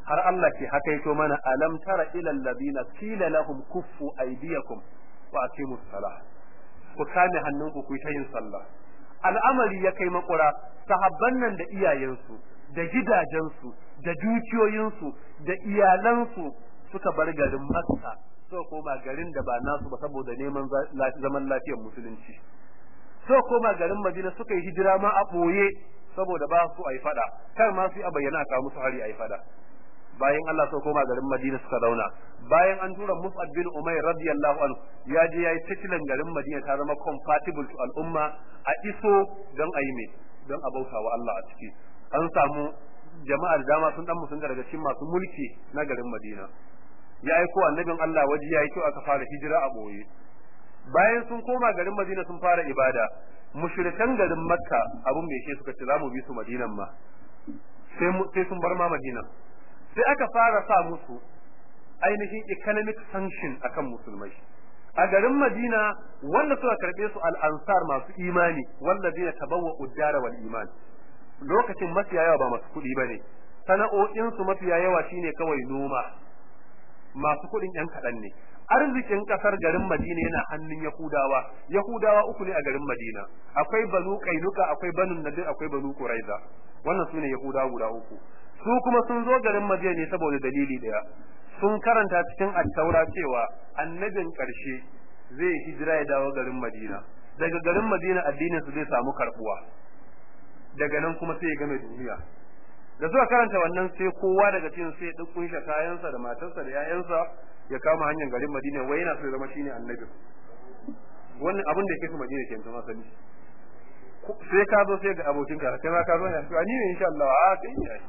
Har Allah ke hakaito mana alam tara ila alladhina qila lahum kuffu aydiyakum wa aqimus salah. Ku kame hannunku ku yi ta yin sallah. Al'amari ya kai makura sahabban nan da iyayensu da gidajensu da dukiyoyinsu da iyalansu suka bar garin Makka. So koma garin da ba nasu ba saboda neman zaman lafiyar musulunci. So koma garin Madina suka yi hijira ma a ɓoye saboda ba su ai fada kar ma su bayyana ka musu hari ai fada bayan Allah so koma garin Madina suka zauna. Bayan an tura Mus'ab bin Umayr radiyallahu anhu ya je yayi tikilan garin Madina ta zama compatible to al'umma a iso don ayi me? Don a bauta wa Allah a ciki. An samu jama'ar dama sun dan musunta daga cikin masu mulki na garin Madina. Ya aiko annabin Allah waje ya kyau aka fara hijira a ɓoye bayan sun koma garin Madina sun fara ibada mushrikan garin Makka abun bai ke suka ce za mu bi su Madinan ma. Sai sai sun bar ma Madina. Sai aka fara sa musu ainihin economic sanction akan musulmai. A garin Madina wanda suka karɓe su al-ansar masu imani wallazina tabawwa uddara wal iman lokacin mafiya yawa ba masu kuɗi ba ne. Sana'o'in su mafiya yawa shine kawai noma. Masu kuɗin yan kaɗan ne. Arzikin ƙasar garin Madina yana hannun Yahudawa. Yahudawa uku ne a garin Madina. Akwai banu Kainuka akwai banu Nadir akwai banu Quraiza. Wannan su ne Yahudawa guda uku. Su kuma sun zo garin Madina ne saboda dalili ɗaya sun karanta cikin attaura cewa annabin ƙarshe zai hijira ya dawo garin Madina. Daga garin Madina addinin su zai samu karbuwa daga nan kuma sai ya game duniya. Da suka karanta wannan sai kowa daga cikin sai duk kunshe kayansa da matarsa da 'ya'yansa ya kama hanyar garin Madina wai yana so ya zama shine annabi. Wannan abin da yake su Madina kenan sama sani sai ka zo sai ga abokin ka kai ma ka zo ne? Ni ne insha Allah. A kai ne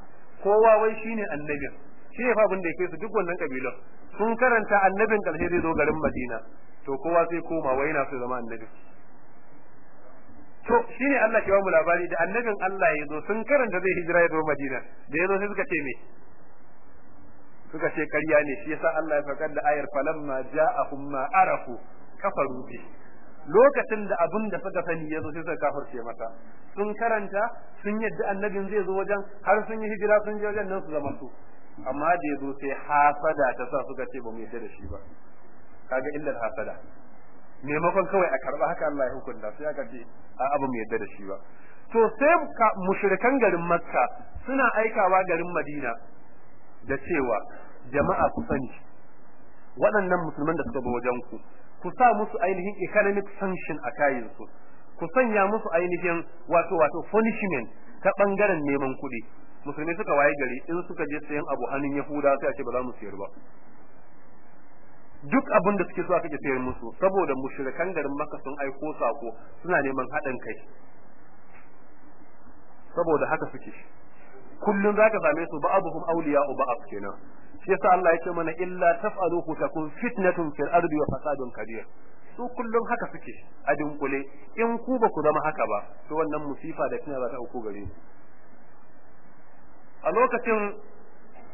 kowa wai shine annabin. Shi ne fa abin da yake su duk wannan kabilan. Sun karanta annabin ƙarshe zai zo garin Madina. To kowa sai koma wai yana so ya zama annabi. To shine Allah ke ba mu labari da annabin Allah ya zo sun karanta zai hijira ya zo Madina. Da ya zo sai suka ce me? Suka ce ƙarya ne shi yasa Allah ya fakar da ayar falamma ja'ahum ma arafu kafaru bi. Lokacin da abin da suka sani ya zo sai suka kafirce mata sun karanta sun yadda annabin zai zo wajen har sun yi hijira sun je wajen nan su zama su. Amma da ya zo sai hasada ta sa suka ce ba mu yadda da shi ba. Kaga illar hasada. Maimakon kawai a karɓa haka Allah ya hukunta sai aka ce a abu mu yadda da shi ba. To sai mushrikan garin Makka suna aikawa garin Madina da cewa jama'a ku sani waɗannan musulman da suka bi wajen ku ku sa musu ainihin economic sanction a kayan su ku sanya musu ainihin wato wato punishment ta ɓangaren neman kuɗi. Musulmi suka waye gari in suka je sayan abu hannun yahuda sai a ce ba za mu siyar ba. Duk abin da suke so aka ke sayar musu saboda mushrikan garin maka sun aiko sako suna neman haɗin kai. Saboda haka suke. Kullum zaka same su ba'abuhum awliya'u ba'ab kenan. Shi yasa Allah yake mana illa taf'aluhu takun fitnatun fil ardi wa fasadun kabir. Su kullum haka suke a dunkule. In ku ba ku zama haka ba to wannan musifa da kina za ta auku gare a lokacin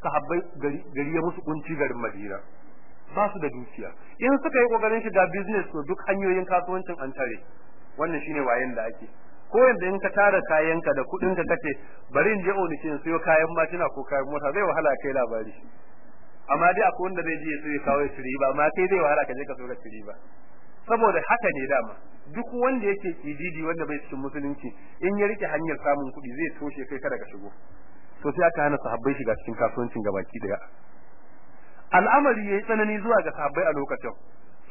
sahabbai gari ya musu kunci garin Madina. Ba su da dukiya. In suka yi ƙoƙarin shiga business to duk hanyoyin kasuwancin an tare. Wannan shine wayen da ake. Ko yanda in ka tara kayanka da kuɗin ka kace bari in je oniki in sayo kayan mashina ko kayan mota zai wahala kai labari. Amma dai akwai wanda zai je ya sayo kawo ya ci ba amma kai zai wahala ka je ka so ka ba saboda haka ne dama. Duk wanda yake kididi wanda bai cikin musulunci in ya riƙe hanyar samun kuɗi zai toshe kai kada ka shigo. To sai aka hana sahabbai shiga cikin kasuwancin gabaki ɗaya al'amari yayi tsanani zuwa ga sahabbai a lokacin.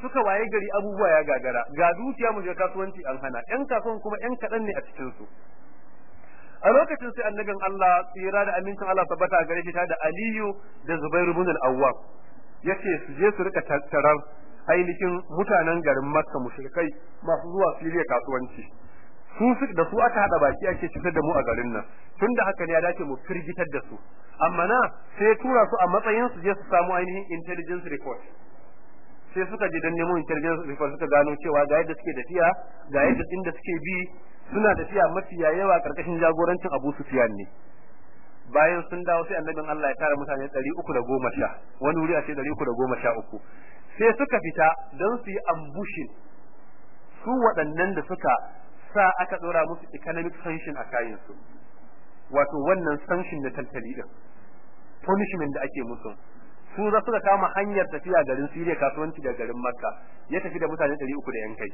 Suka waye gari abubuwa ya gagara. Ga dukiya mu je kasuwanci an hana. Yan kasuwan kuma yan kadan ne a cikin su a lokacin sai annabin Allah tsira da amincin Allah tabbata gare shi ta da Aliyu da Zubair ibn al-Awwam. Yace su je su riƙa tattarar ainihin mutanen garin Makka mushrikai masu zuwa Siriya kasuwanci. Su da su aka hada baki ake cutar da mu a garin nan. Tunda haka ne ya dace mu firgitar da su. Amma na sai tura su a matsayin su je su samu ainihin intelligence report. Sai suka je dan nemo intelligence report suka gano cewa ga yadda suke tafiya ga yadda inda suke bi suna tafiya mafiya yawa ƙarƙashin jagorancin Abu Sufyan ne. Bayan sun dawo sai annabin Allah ya tara mutane 310 wani wuri a ce 313 sai suka fita don su yi ambushin su waɗannan da suka sa aka dora musu economic sanction a kayan su. Wato wannan sanction na taltali din punishment da ake musu. Su za suka kama hanyar tafiya garin Siriya kasuwanci da garin Makka ya tafi da mutane 300 da yan kai.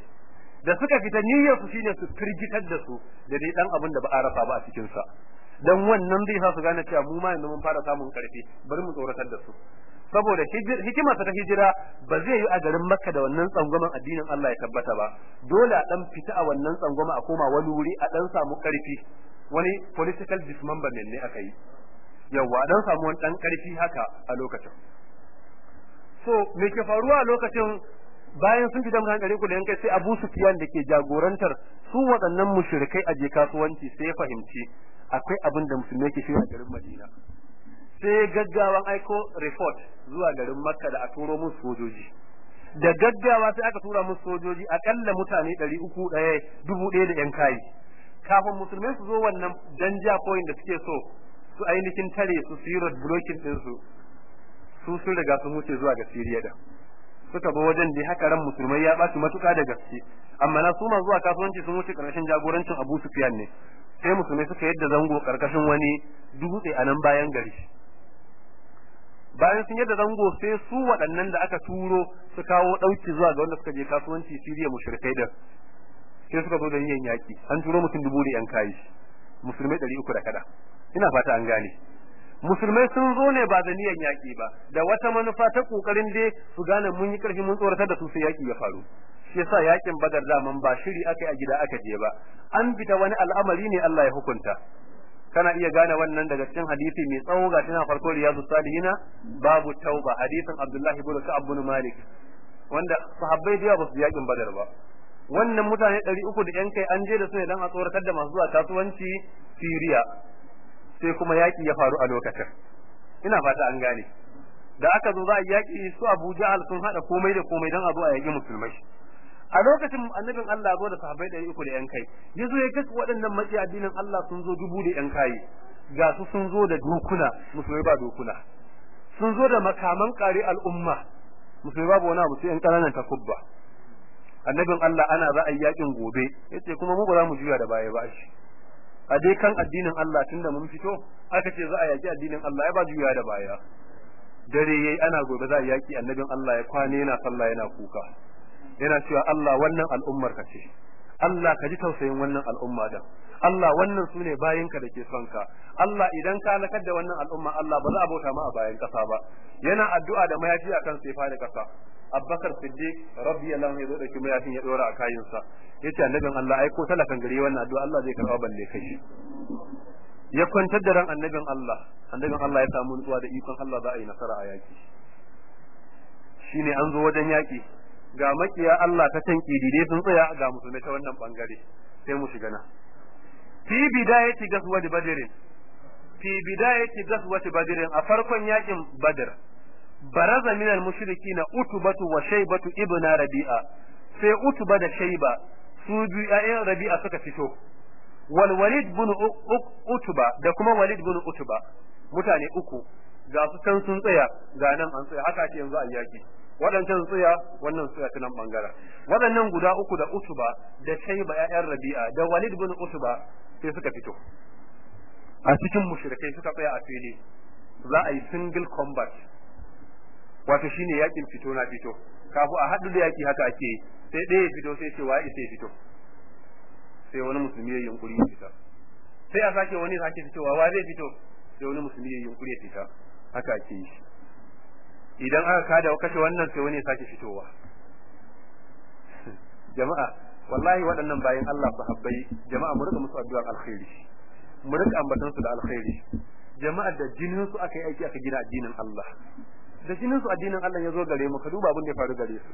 Da suka fita niyyar su shine su firgitar da su da dai dan abin da ba a rasa ba a cikin sa. Dan wannan zai sa su gane cewa mu ma yanzu mun fara samun ƙarfi bari mu tsoratar da su. Saboda hikima ta hijira ba zai yi a garin Makka da wannan tsangwamen addinin Allah ya tabbata ba. Dole a dan fita a wannan tsangwama a koma wani wuri a dan samu ƙarfi wani political dismemberment ne aka yi. Yawa dan samu wani dan ƙarfi haka a lokacin. So me ke faruwa a lokacin? Bayan sun fita mutane ɗari da yankai sai Abu Sufyan da ke jagorantar su waɗannan mushrikai a je kasuwanci sai ya fahimci akwai abin da musulmai ke shirya garin Madina. Sai gaggawan aiko report zuwa garin makka da a turo musu sojoji. Da gaggawa sai aka tura musu sojoji akalla mutane ɗari uku ɗaya dubu ɗaya da yan kayi. Kafin musulmai su zo wannan danja point da suke so su ainihin tare su su blocking ɗinsu su sun riga sun wuce zuwa ga siriya da suka zo wajen da haka ran musulmai ya ɓaci matuƙa da gaske. Amma na su ma zuwa kasuwanci sun wuce ƙarshen jagorancin abu sufiyan ne. Sai musulmai suka yadda zango ƙarƙashin wani dutse a nan bayan gari. Bayan sun yadda zango sai su waɗannan da aka turo su kawo ɗauki zuwa ga wanda suka je kasuwanci siriya mushrikai da sai suka zo da yin yaki an turo mutum dubu da yan kayi. Musulmai ɗari uku da kada ina fata an gane. Musulmai sun zo ne ba da niyan yaki ba. Da wata manufa ta ƙoƙarin dai su gane mun yi ƙarfi mun tsoratar da su sai yaki ya faru. Shi yasa yaƙin badar zaman ba shiri aka yi a gida aka je ba. An fita wani al'amari ne Allah ya hukunta. Kana iya gane wannan daga cikin hadisi mai tsawo ga tana farko riyadu salihina babu tauba. Hadisin abdullahi ibn ka'ab bin malik wanda sahabbai da yawa su yaƙin badar ba. Wannan mutane ɗari uku da yan kai an je da su ne dan a tsoratar da masu zuwa kasuwanci Siriya sai kuma yaki ya faru a lokacin. Ina fata an gane. Da aka zo za a yaki su Abu Jahal sun hada komai da komai dan a zo a yaki musulmai. A lokacin annabin Allah zo da sahabbai ɗari uku da yan kai ya zo ya ga waɗannan maki addinin Allah sun zo dubu da yan kai. Ga su sun zo da dokuna musulmai ba dokuna. Sun zo da makaman kare al'umma musulmai babu wani abu sai yan ƙananan takubba. Annabin Allah ana za a yi gobe ya ce kuma mu ba za mu juya da baya ba shi. A dai kan addinin Allah tunda mun fito aka ce za a yaki addinin Allah ya ba juya da baya. Dare yayi ana gobe za a yaki annabin Allah ya kwane yana sallah yana kuka. Yana cewa Allah wannan al'ummar ka ce. Allah ka ji tausayin wannan al'umma da Allah wannan su ne bayinka da ke son ka. Allah idan ka halakar da wannan al'umma Allah ba za a bauta ma a bayan kasa ba. Yana addu'a da mayafi akan sai fa da kasa Abubakar Siddiq radiyallahu anhu ya zo da mayafin ya dora a kayinsa. Yace annabin Allah ai ko talakan gari wannan addu'a Allah zai karɓa balle kai. Ya kwantar da ran annabin Allah. Annabin Allah ya samu nutsuwa da ikon Allah za a yi nasara a yaki shine an zo wajen yaki ga makiya Allah ta can kidide sun tsaya ga musulmai ta wannan ɓangare sai mu shiga na fi bidayati gaswat badr fi bidayati gaswat badr a farkon yaƙin badr baraza min al mushrikina utubatu wa shaybatu ibn rabi'a sai utuba da shayba su biyu ƴaƴan rabi'a suka fito. Wal walid bin utuba da kuma walid bin utuba mutane uku. Ga su can sun tsaya ga nan an tsaya. Haka ce yanzu a yaki waɗancan tsaya wannan tsaya ta nan ɓangaren waɗannan guda uku da utuba da shaiba ƴaƴan rabi'a da walid bin utuba sai suka fito. A cikin mushrikai suka tsaya a fili. Za a yi single combat. Wato shine yaƙin fito na fito. Kafu a haɗu da yaki haka ake sai ɗaya ya fito sai ce wa sai fito. Sai wani musulmi ya yunkuri ya fita. Sai a sake wani sake fitowa wa zai fito? Sai wani musulmi ya yunkuri ya fita. Haka ake yi. Idan aka kada kashe wannan sai wani sake fitowa. (laughs) Jama'a wallahi waɗannan bayan Allah sahabbai jama'a mu riƙa musu addu'ar alkhairi. Mu riƙa ambatan su da alkhairi. Jama'a da jinin su aka yi aiki aka gina addinin Allah. Da jinin su addinin Allah ya zo gare mu ka duba abin da ya faru gare su.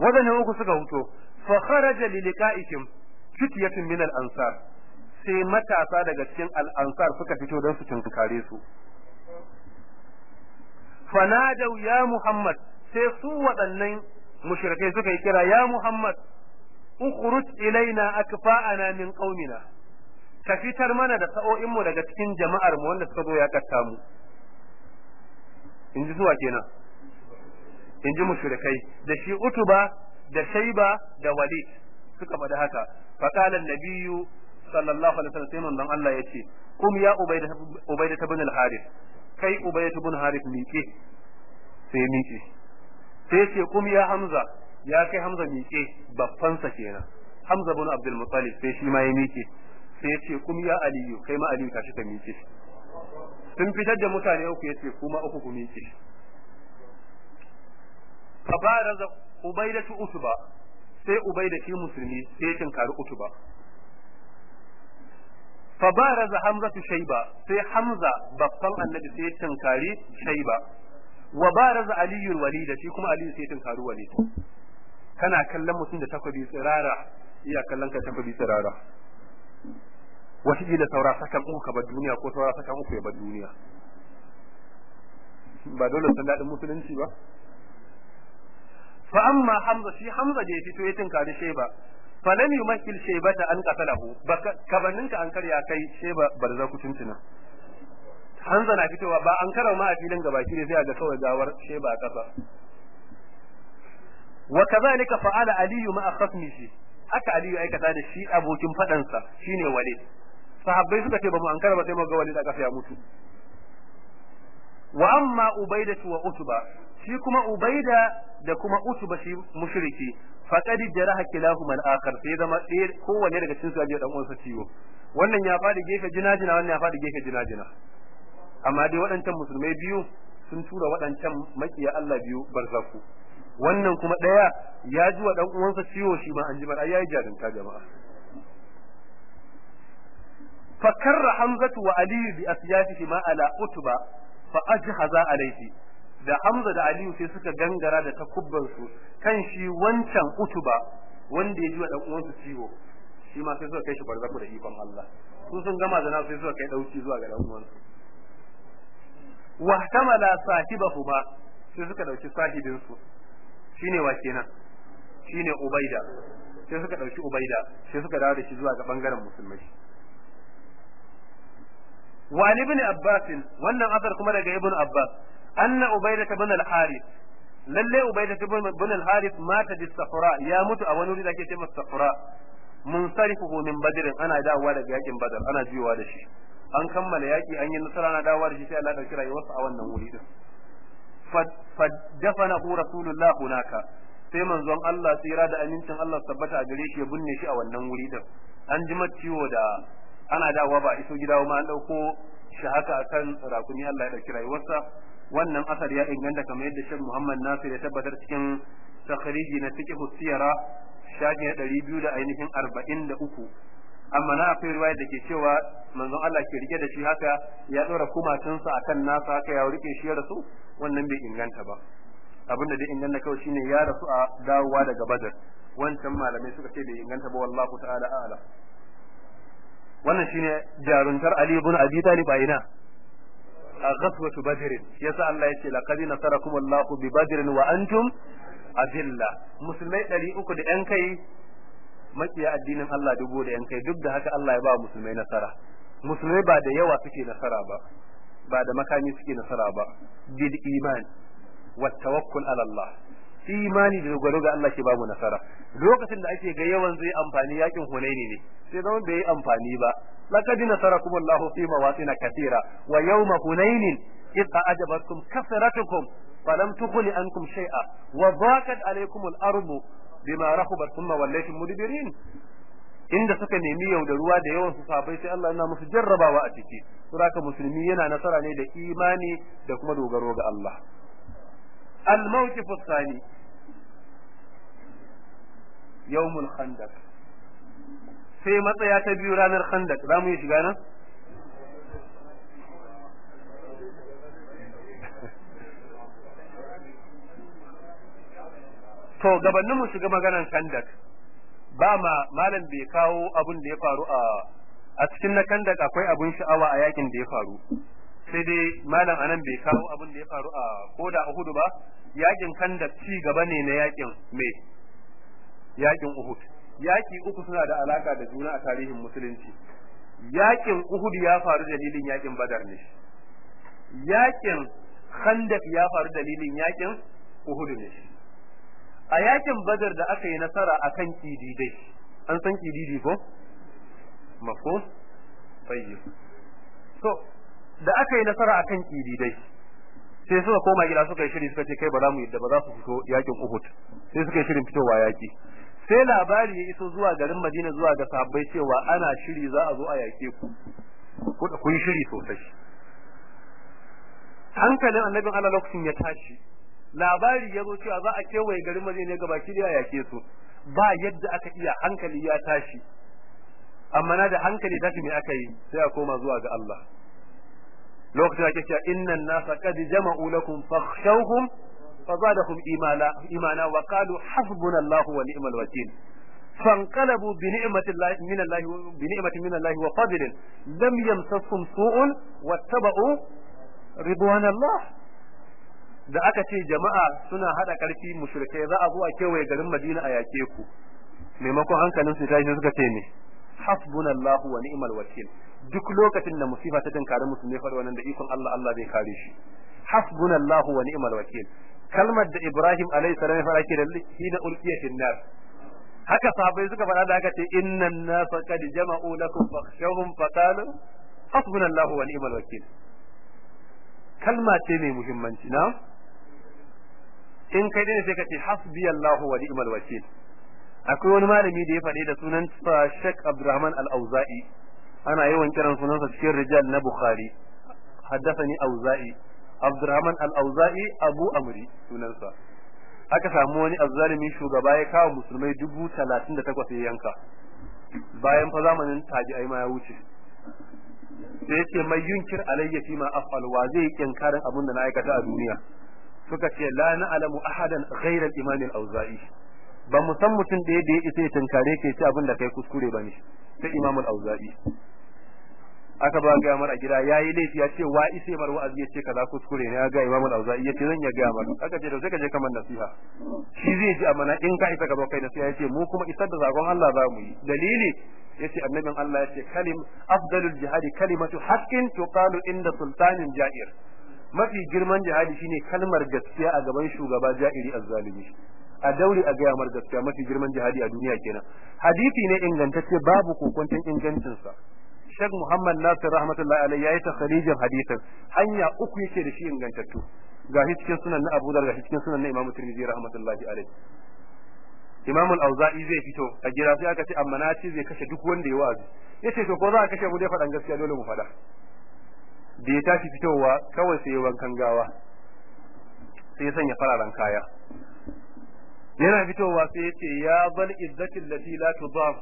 Wadannan uku suka huto. Fa kharaja li liqa'ikum fityatun min al-ansar. Sai matasa daga cikin al-ansar suka fito don su tunkare su. Fanadau ya Muhammad sai su waɗannan mushrikai suka yi kira ya Muhammad ukhruj ilaina akfa'ana min qaumina ka fitar mana da sa'o'in mu daga cikin jama'ar mu wanda suka zo ya katta mu. Inji zuwa kenan? Inji mushrikai. Da shi utuba da shaiba da walid suka faɗi haka. Fa qala an-nabiyyu sallallahu alaihi wasallam manzon Allah ya ce kum ya ubayda ubayda ibn al-harith. Kai ubayda ibn harith miƙe. Sai miƙe. Sai ce kum ya hamza ya kai hamza miƙe babbansa kenan. Hamza ibn abdul muttalib sai shi ma ya miƙe. Sai ya ce kum ya aliyu kai ma aliyu tashi ka miƙe. Sun fitar da mutane uku ya ce kuma uku ku miƙe. Fabaraza ubaidatu utba sai ubaida shi musulmi sai ya tinkari utba fabaraza hamzatu shayba sai hamza babban annabi sai ya tinkari shayba. Wa baraza aliyu walid shi kuma aliyu sai ya tinkari walid. Kana kallon mutum da takobi tsirara iya kallon ka takobi tsirara. Wata da saura sakan uku ka bar duniya ko saura sakan uku ya bar duniya. Ba dole san daɗin musulunci ba. Fa amma hamza shi hamza da ya fito ya tinkari sheba falam yumakkil shaybata an qatalahu. Kabanninka an karya kai sheba barza ku tuntuna Hanza na fitowa ba an karau ma a filin gabaki ne sai ga kawai gawar sheba a kasa wa kazalika fa'ala aliyu ma khasmihi. Haka aliyu aikata da shi abokin fadansa shine walid sahabbai suka ce ba mu ankara ba sai mu ga walid aka ya mutu. Wa amma ubaida wa utba shi kuma ubaida da kuma utba shi mushriki faqad jaraha kilahum al-akhar sai zama ɗaya kowanne daga cikin su ya dan uwansa ciwo. Wannan ya faɗi gefe jinajina wannan ya faɗi gefe jinajina. Amma dai waɗancan musulmai biyu sun tura waɗancan makiya Allah biyu barzaku. Wannan kuma ɗaya ya ji wa ɗan uwansa ciwo shi ma an ji ai yayi jarinta jama'a. Fakarra hamzatu wa aliyu bi asyafihi ma ala utba fa ajhaza alayhi. Da hamza da aliyu sai suka gangara da takubban su kan shi wancan utuba wanda ya ji wa ɗan uwansa ciwo. Shi ma sai suka kai shi barzaku da ikon Allah. Su sun gama da nasu sai suka kai ɗauki zuwa ga ɗan uwansu. Wahtamala sahibahuma sai suka ɗauki sahibin su shine wa kenan? Shine ubaida. Sai suka ɗauki ubaida sai suka dawo da shi zuwa ga ɓangaren musulmai. Wa ibn abbas wannan asar kuma daga ibn abbas anna ubaida ibn al-harith lalle ubaida ibn al-harith mata bis safra ya mutu a wani wuri da ake cewa safra munsarifuhu min badr ana dawowa daga yaƙin badar ana jiwa da shi an kammala yaki an yi nasara na dawowa da shi sai Allah ya ɗauki rayuwarsa a wannan wuri din hunaka sai manzon Allah tsira da amincin Allah tabbata a gare shi ya binne shi a wannan wuri din an ji ciwo da ana dawowa ba iso gida ma an ɗauko shi haka akan rakuni Allah ya ɗauki rayuwarsa. Wannan asar ya inganta kamar yadda Sheikh Muhammad Nasir ya tabbatar cikin takhriji na fiqh siyara shafi na 200 da ainihin 43 amma na akwai riwaya da ke cewa manzon Allah ke riƙe da shi haka ya dora kumatunsa akan nasa haka ya riƙe shi ya rasu wannan bai inganta ba. Abin da dai inganta kawai shine ya rasu a dawowa daga badar. Wancan malamai suka ce bai inganta ba wallahu ta'ala a'lam. Wannan shine jaruntar Ali ibn Abi Talib a ina? A ghazwatu badr. Yasa Allah ya ce laqad nasarakum Allahu bi badr wa antum azilla. Musulmai 300 da yan kai makiya addinin Allah dubu da yan kai. Duk da haka Allah ya ba musulmai nasara. Musulmai ba da yawa suke nasara ba ba da makami suke nasara ba. Bil iman wa tawakkul ala Allah. imani da dogaro ga Allah ke babu nasara. Lokacin da ake ga yawan zai amfani yaƙin Hunaini ne sai zama bai amfani ba. Laqad nasarakum Allahu fi mawatin katira wa yawma Hunainin id a'jabatkum kasratukum falam tughni ankum shay'a wa dhaqat alaykum al-ardu bima rahabat thumma wallaytum mudbirin. Inda suka nemi yau da ruwa da yawan su sabai sai Allah yana musu jarrabawa a ciki. Saboda musulmi yana nasara ne da imani da kuma dogaro ga Allah. Al-mawqif ath-thani yawmul khandaq sai matsaya ta biyu ranar khandaq za mu yi shiga nan to mu shiga maganan kandak ba ma malam bai kawo abin da ya faru a cikin na kandak akwai abin sha'awa a yaƙin da ya faru sai dai malam a nan bai kawo abin da ya faru a koda Uhud ba. Yakin kandak ci gaba ne na yaƙin me? Yakin Uhud. Yaki uku suna da alaka da juna a tarihin musulunci. Yakin Uhud ya faru dalilin yaƙin Badar ne. Yakin Khandak ya faru dalilin yaƙin Uhud ne. A yaƙin badar da aka yi nasara a kan kididai an san kididi ko? Mafhum? Tayyib. So da aka yi nasara a kan kididai sai suka koma gida suka yi shiri suka ce kai ba za mu yadda ba za su fito yaƙin Uhud. Sai suka yi shirin fitowa yaki. Sai labari ya iso zuwa garin Madina zuwa ga sahabbai cewa ana shiri za a zo a yake ku. Ku yi shiri sosai. Hankalin annabin Allah lokacin ya tashi. Labari ya zo cewa za a kewaye garin Madina ne gabaki da yake su. Ba yadda aka iya hankali ya tashi. Amma na da hankali tashi me aka yi? Sai a koma zuwa ga Allah. lokacin ake cewa innan nasa qad jama'u lakum fakhshawhum fazadahum imana imana wa qalu hasbunallahu wa ni'mal wakeel فانقلبوا بنعمة الله من الله بنعمة من الله وفضل لم يمسسهم سوء واتبعوا رضوان الله da aka ce jama'a suna hada karfi mushrikai za a zo a kewaye garin Madina a yake ku maimakon hankalin su tashi suka ce ne hasbunallahu wa ni'mal wakil duk lokacin da musifa ta dinkari musulmi fa wannan da ikon Allah Allah zai kare shi. Hasbunallahu wa ni'mal wakil. Kalmar da Ibrahim alaihi salam ya fara ke da hina ulqiya fil nar. Haka sahabbai suka faɗa da aka ce innan nasa qad jama'u lakum fakhshawhum faqalu hasbunallahu wa ni'mal wakil. Kalma ce mai muhimmanci na in kai ne sai ka ce hasbiyallahu wa ni'mal wakil. Akwai wani malami da ya faɗi da sunan sa Sheikh Al-Auza'i. Ana yawan kiran sunansa cikin rijal na Bukhari haddathani Auza'i Abdurrahman Al-Auza'i Abu Amri sunansa aka samu wani azzalimi shugaba ya kawo musulmai dubu talatin da takwas ya yanka bayan fa zamanin tabi'ai ma ya wuce sai ya ce mai yunkir alayya fi ma af'al wa zai kinkarin abin da na aikata a duniya suka ce la na'lamu ahadan ghayra al-imam al-auza'i ba mu san mutum da ya isa ya tunkare ke ci abin da kai kuskure ba ne sai imam al-auza'i aka ba ga mar a gida yayi laifi ya ce wa ise mar wa'azi ya ce kaza kuskure ne ya ga imam al-auza'i ya ce zan ya ga mar aka ce da sai ka je kamar nasiha. Shi zai ji amana in ka isa ka zo kai nasiha ya ce mu kuma isar da zakon Allah za mu yi. Dalili ya ce annabin Allah ya ce kalim afdalul jihadi kalimatu haqqin tuqalu inda sultanin ja'ir. Mafi girman jihadi shine kalmar gaskiya a gaban shugaba ja'iri azzalimi. A daure a gaya mar gaskiya mafi girman jihadi a duniya kenan. Hadisi ne ingantacce babu kokonton ingancin sa Sheikh Muhammad Nasir rahmatullahi alaihi yayi takharijin hadisin. Hanya uku yake da shi ingantattu. Gashi cikin sunan na Abu Dawud gashi cikin sunan na Imam Tirmidhi rahmatullahi alaihi Imam al-Auza'i zai fito a gida sai aka ce amma na ce zai kashe duk wanda ya wa'azi. Yace to ko za a kashe mu dai faɗan gaskiya dole mu faɗa. Da ya tashi fitowa kawai sai wankan gawa. Sai ya sanya fararen kaya. Yana fitowa sai ya ce ya bal izzati allati la tudam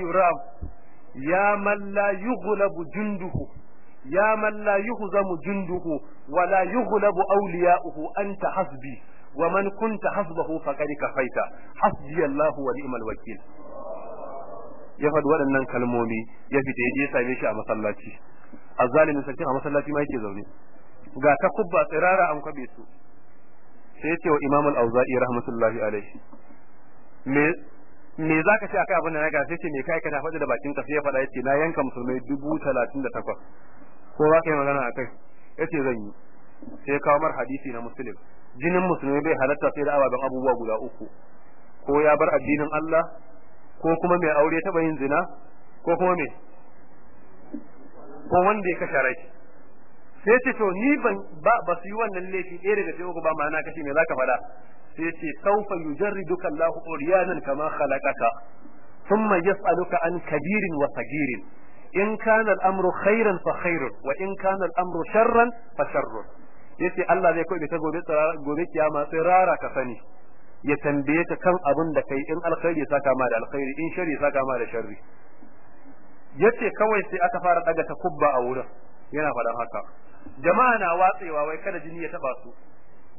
yuram ya man la yughlabu junduhu ya man la yuhzamu junduhu wa la yughlabu awliya'uhu anta hasbi wa man kunta hasbahu faqad kafaita hasbi Allah wa ni'mal wakil ya waɗannan kalmomi ya fita ya je ya same shi a masallaci azzalimin sarkin a masallaci ma yake zaune ga ta kubba tsirara an kwabe su sai ce wa imam al-auza'i rahmatullahi alaihi me me zaka ce akai abin da na ga sai ce me kai ka ta faɗi da bakin ka? Sai ya faɗa ya ce na yanka musulmai dubu talatin da takwas. Ko za ka yi magana akai ya ce zan yi. Sai ya kawo mar hadisi na muslim. Jinin musulmai bai halatta sai da ababen abubuwa guda uku. Ko ya bar addinin Allah ko kuma mai aure taɓa yin zina ko kuma me? Ko wanda ya kashe rai. Sai ce to ni ban ba su yi wannan laifi ɗaya daga cikin uku ba ma'ana kashi me zaka faɗa? Sai ce sawfa yujarriduka Allahu uryanan kama khalaqaka thumma yas'aluka an kabirin wa sagirin. In kana al-amru khairan fa khairun wa in kana al-amru sharran fa sharrun. Yace Allah zai koyi ta gobe gobe kiyama sai rara ka sani ya tambaye ka kan abin da kai in alkhairi ya saka ma da alkhairi in shari ya saka ma da sharri. Yace kawai sai aka fara daga ta kubba a wurin. Yana faɗan haka. Jama'a na watsewa wai kada jini ya taba su.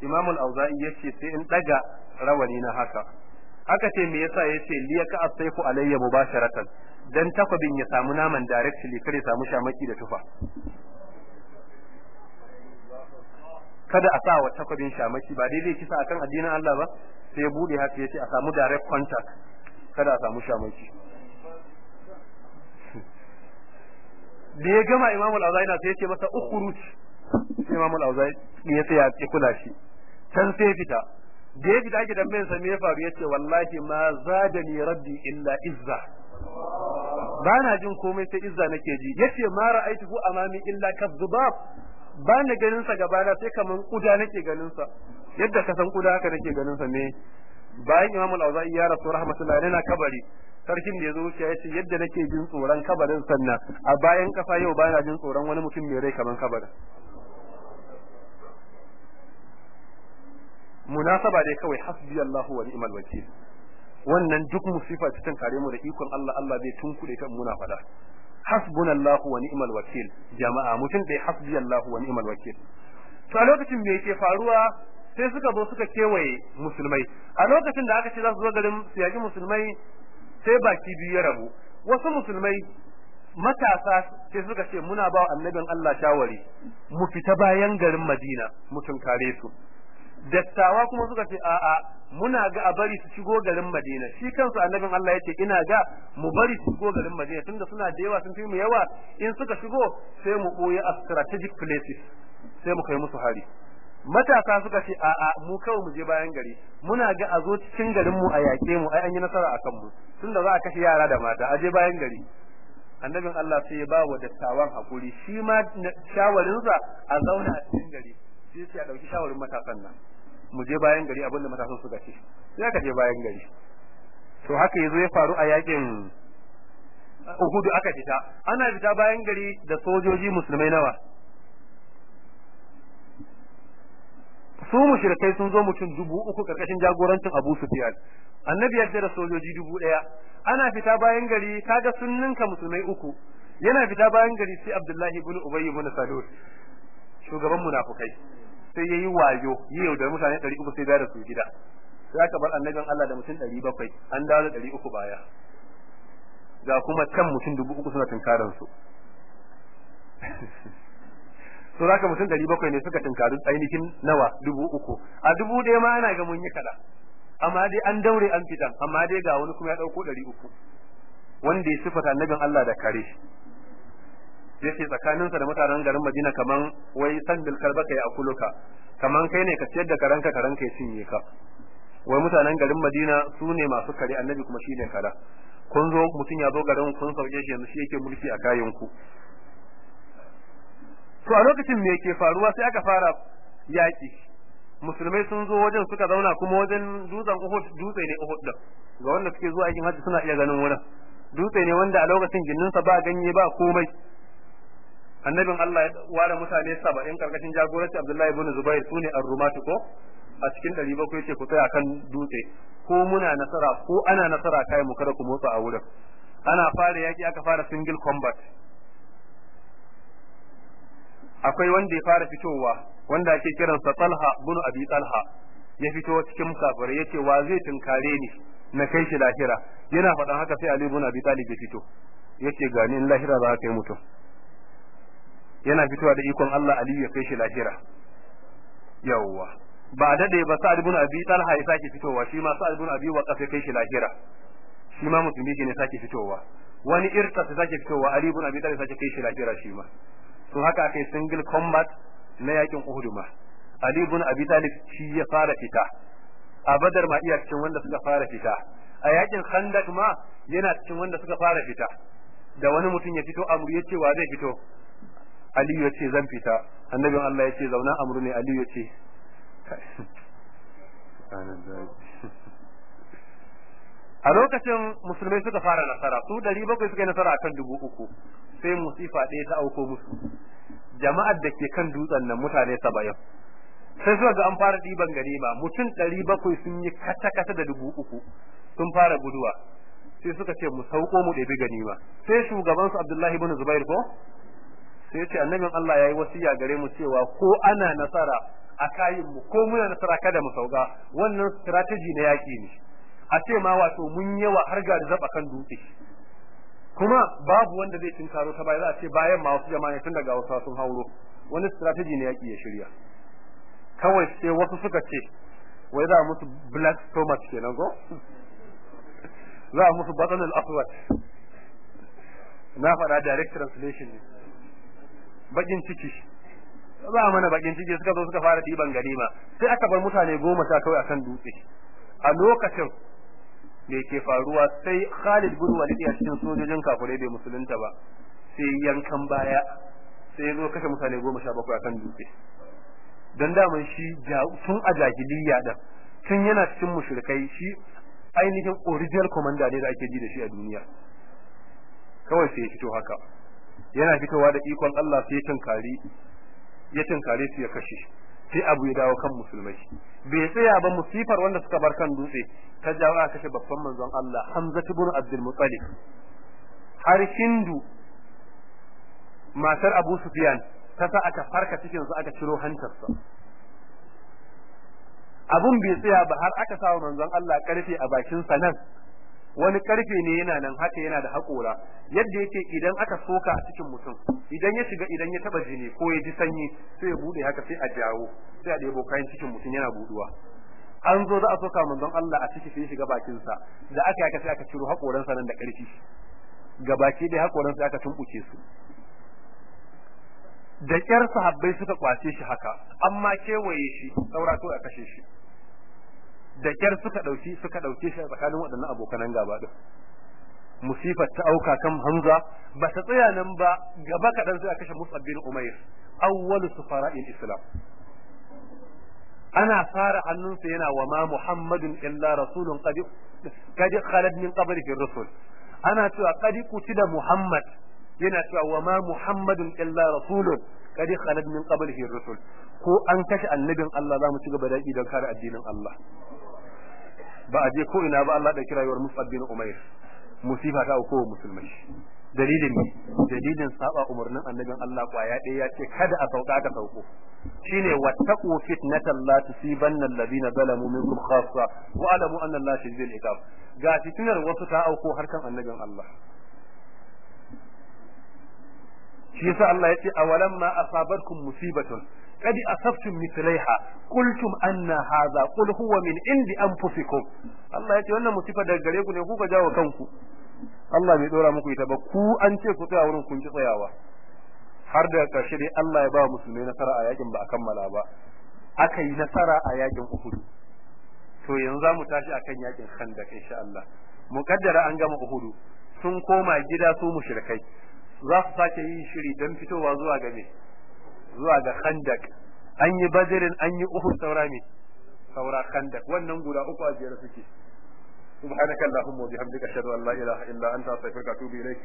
Imam al-Auza'i ya ce sai in daga rawani na haka. Aka ce me yasa ya ce liyaka asaifu alayya mubasharatan? Dan takwabin ya samu naman directly kare samu shamaki da tufa. Kada a sa wa takwabin shamaki ba daidai kisa akan addinin Allah ba sai ya buɗe haka ya ce a samu direct contact. Kada a samu shamaki. Da ya gama Imam al-Auza'i na sai ya ce masa ukhruj sai Imam al-Auza'i ya ya kula shi. Can sai fita. Da ya fita gidan mai sa me ya faru? Yace wallahi ma zadani rabbi illa izza. Ba na jin komai sai izza nake ji. Yace ma ra'aituhu amami illa kadhubab. Ba na ganin sa gabana sai kaman kuda nake ganin sa yadda ka san kuda haka nake ganin sa ne. Bayan Imam al-Auza'i ya rasu rahmatullahi yana kabari. Sarkin da ya zo ya ce yadda nake jin tsoron kabarin sannan a bayan kasa yau ba na jin tsoron wani mutum mai rai kaman kabarin. Munasaba dai kawai hasbi wa ni'mal wakil. Wannan duk musifa ta kare mu da ikon Allah Allah zai tunkuɗe ta muna fada. Hasbunallahu wa ni'mal wakil. Jama'a mutum dai hasbi wa ni'mal wakil. To a lokacin me yake faruwa? Sai suka zo suka kewaye musulmai. A lokacin da aka ce za su zo garin su yaki musulmai sai baki biyu ya rabu. Wasu musulmai matasa sai suka ce muna ba annabin Allah shawari mu fita bayan garin Madina mu tunkare su. Dattawa kuma suka ce a'a muna ga a bari su shigo garin Madina. Shi kansu annabin Allah ya ce ina ga mu bari su shigo garin Madina tunda suna da yawa sun fi mu yawa. In suka shigo sai mu koyi a strategic places sai mu kai musu hari. Matasa suka ce a'a mu kawai mu je bayan gari. Muna ga a zo cikin garin mu a yake mu ai an yi nasara akan mu tunda za a kashe yara da mata a je bayan gari. Annabin Allah sai ya ba wa dattawan haƙuri shi ma shawarinsa a zauna a cikin gari. Sai sai a ɗauki shawarin matasan nan. Mu je bayan gari abin da matasan suka ce. Sai aka je bayan gari. To haka ya zo ya faru a yaƙin Uhudu aka fita. Ana fita bayan gari da sojoji musulmai nawa? Su mushrikai sun zo mutum dubu uku ƙarƙashin jagorancin Abu Sufyan. Annabi ya da sojoji dubu ɗaya ana fita bayan gari kaga sun ninka musulmai uku. Yana fita bayan gari sai Abdullahi ibn Ubay ibn Salul shugaban munafukai. Sai yayi wayo yi yau da mutane 300 sai da su gida. Sai aka bar annabin Allah da mutum 700 an dawo da 300 baya. Ga kuma can mutum dubu uku suna tunkaran su. (laughs) To zaka mutum 700 ne suka tunkari ainihin nawa? Dubu uku. A dubu ɗaya ma ana ga mun yi kada amma dai an daure an fitan amma dai ga wani kuma ya ɗauko 300 wanda ya sifata annabin Allah da kare. Ya ce tsakaninsa da mutanen garin Madina kaman wai san bil karbaka ya akuluka kaman kai ne ka ciyar da karanka karanka ya cinye ka. Wai mutanen garin Madina su ne masu kare annabi kuma shine kara. Kun zo mutum ya zo garin kun sauke shi yanzu shi yake mulki a kayan ku. To a lokacin me yake faruwa? Sai aka fara yaki musulmai sun zo wajen suka zauna kuma wajen dutsen Uhud dutse ne Uhud din ga wanda suke zuwa aikin hajji suna iya ganin wurin. Dutse ne wanda a lokacin ginninsa ba ganye ba komai. Annabin Allah ya ware mutane 70 ƙarƙashin jagoranci Abdullahi ibn Zubair su ne ar-rumatu ko? A cikin 700 ya ce ku tsaya kan dutse. Ko muna nasara ko ana nasara kai mu kada ku motsa a wurin. Ana fara yaki aka fara single combat. Akwai wanda ya fara fitowa wanda ake kiransa Talha ibn Abi Talha. Ya fito cikin kafirai ya ce wa zai tunkare ni na kai shi lahira? Yana faɗan haka sai Ali ibn Abi Talib ya fito. Yace gani in lahira za ka yi mutum. Yana fitowa da ikon Allah Ali ya kai shi lahira. Yawwa. Ba daɗe ba Sa'ad ibn Abi Talha ya sake fitowa shi ma Sa'ad ibn Abi Waqqas ya kai shi lahira. Shi ma musulmi ne sake fitowa. Wani irka ta sake fitowa Ali ibn Abi Talib sake kai shi lahira shi ma. To haka akai single combat na yaƙin Uhud ma. Ali ibn Abi Talib shi ya fara fita. A Badar ma iya cikin wanda suka fara fita. A yaƙin Khandaq ma yana cikin wanda suka fara fita. Da wani mutum ya fito amru ya ce wa zai fito? Aliyu ya ce zan fita. Annabin Allah ya ce zauna amru ne Aliyu ya ce. A lokacin musulmai suka fara nasara su dari bakwai suka yi nasara akan dubu uku. Sai musifa ɗaya ta auko musu. Jama'ar da ke kan dutsen nan mutane saba'in. Sai suka ga an fara ɗiban ganima. Mutum ɗari bakwai sun yi kata-kata da dubu uku. Sun fara guduwa. Sai suka ce mu sauko mu ɗebi ganima. Sai shugabansu Abdullahi ibn Zubair ko? Sai ce annabin Allah yayi wasiya gare mu cewa ko ana nasara a kayin mu ko muna nasara kada mu sauka. Wannan strategy na yaki ne. A ce ma wato mun yawa har ga zaba kan dutse. Kuma babu wanda zai tinkaro ta baya za a ce bayan ma wasu jama'a tun daga wasu sun hauro. Wani strategy ne yaki ya shirya. Kawai sai wasu suka ce wai za musu black stomach kenan go (laughs) za musu batsan al-aswad na faɗa direct translation ne. Bakin ciki. Za a mana bakin ciki suka zo suka fara ɗiban ganima. Sai aka bar mutane goma sha kawai akan dutse. A lokacin me ke faruwa? Sai Khalid bin Walid ya cikin sojojin kafirai bai musulunta ba. Sai yankan baya. Sai ya zo kashe mutane goma sha bakwai akan dutse. Dan daman shi tun a jahiliya da tun yana cikin mushrikai shi ainihin original commander ne da ake ji da shi a duniya. Kawai sai ya fito haka. Yana fitowa da ikon Allah sai tunkari ya tunkare su ya kashe sai abu ya dawo kan musulmai. Bai tsaya ba musifar wanda suka bar kan dutse ta jawo aka kashe babban manzon Allah Hamza ibn Abdul Muttalib. Har Hindu matar Abu Sufyan ta sa aka farka cikin su aka ciro hantarsa. Abun bai tsaya ba har aka sawa manzon Allah ƙarfe a bakin sa nan. Wani ƙarfe ne yana nan haka yana da haƙora. Yadda yake idan aka soka a cikin mutum idan ya shiga idan ya taba jini ko ya ji sanyi sai ya buɗe haka sai a jawo sai a ɗebo kayan cikin mutum yana buduwa an zo za a soka manzon Allah a ciki sai shiga bakin sa da aka yaka sai aka ciro haƙoran sa nan da ƙarfi. Gabaki dai haƙoran sai aka tumbuke su. Da kyar sahabbai suka ƙwace shi haka amma kewaye shi saura a kashe shi. Da kyar suka ɗauki suka ɗauke shi tsakanin waɗannan abokanan gaba din musifar ta auka kan Hamza ba ta tsaya nan ba gaba kadan sai a kashe Mus'ab bin Umair awwal sufara'il Islam. Ana fara hannunsa yana wa ma Muhammadun illa rasulun qad qad khalad min qablihi rusul ana cewa qad kutida Muhammad yana cewa wa ma Muhammadun illa rasulun qad khalad min qablihi rusul ko an kashe annabin Allah za mu ci gaba da don kare addinin Allah. Ba a je ko ina ba Allah da kirayewar Mus'ab bin Umair. Musifa ta ko musulmai. Dalilin ne dalilin saba umarnin annabin Allah ƙwaya ɗaya ya ce kada a sauka ka sauko. Shine wattaqu fitnatan la tusibanna alladhina zalamu minkum khassa wa alamu anna Allah shadidul iqab. Ga fitnar wasu ta auko harkan annabin Allah. Shi yasa Allah ya ce awalamma asabatkum musibatun? قد أصبتم مثليها قلتم أن هذا قل هو من عند أنفسكم الله يتي wannan musifa daga gare ku ne ku ka jawo kanku Allah bai dora muku ita ba ku an ce ku tsaya wurin kun ki tsayawa har da karshe dai Allah ya ba musulmai nasara a yakin ba a kammala ba aka yi nasara a yakin Uhud to yanzu za mu tashi akan yakin Khandaq insha Allah mukaddara an gama Uhud sun koma gida su mushrikai za su sake yin shiri don fitowa zuwa gabe zuwa ga khandak. An yi badirin an yi uhud saura ne saura khandak. Wannan guda uku a jere suke. Subhanakallahumma wa bihamdika ashhadu an la ilaha illa anta astaghfiruka wa atubu ilaik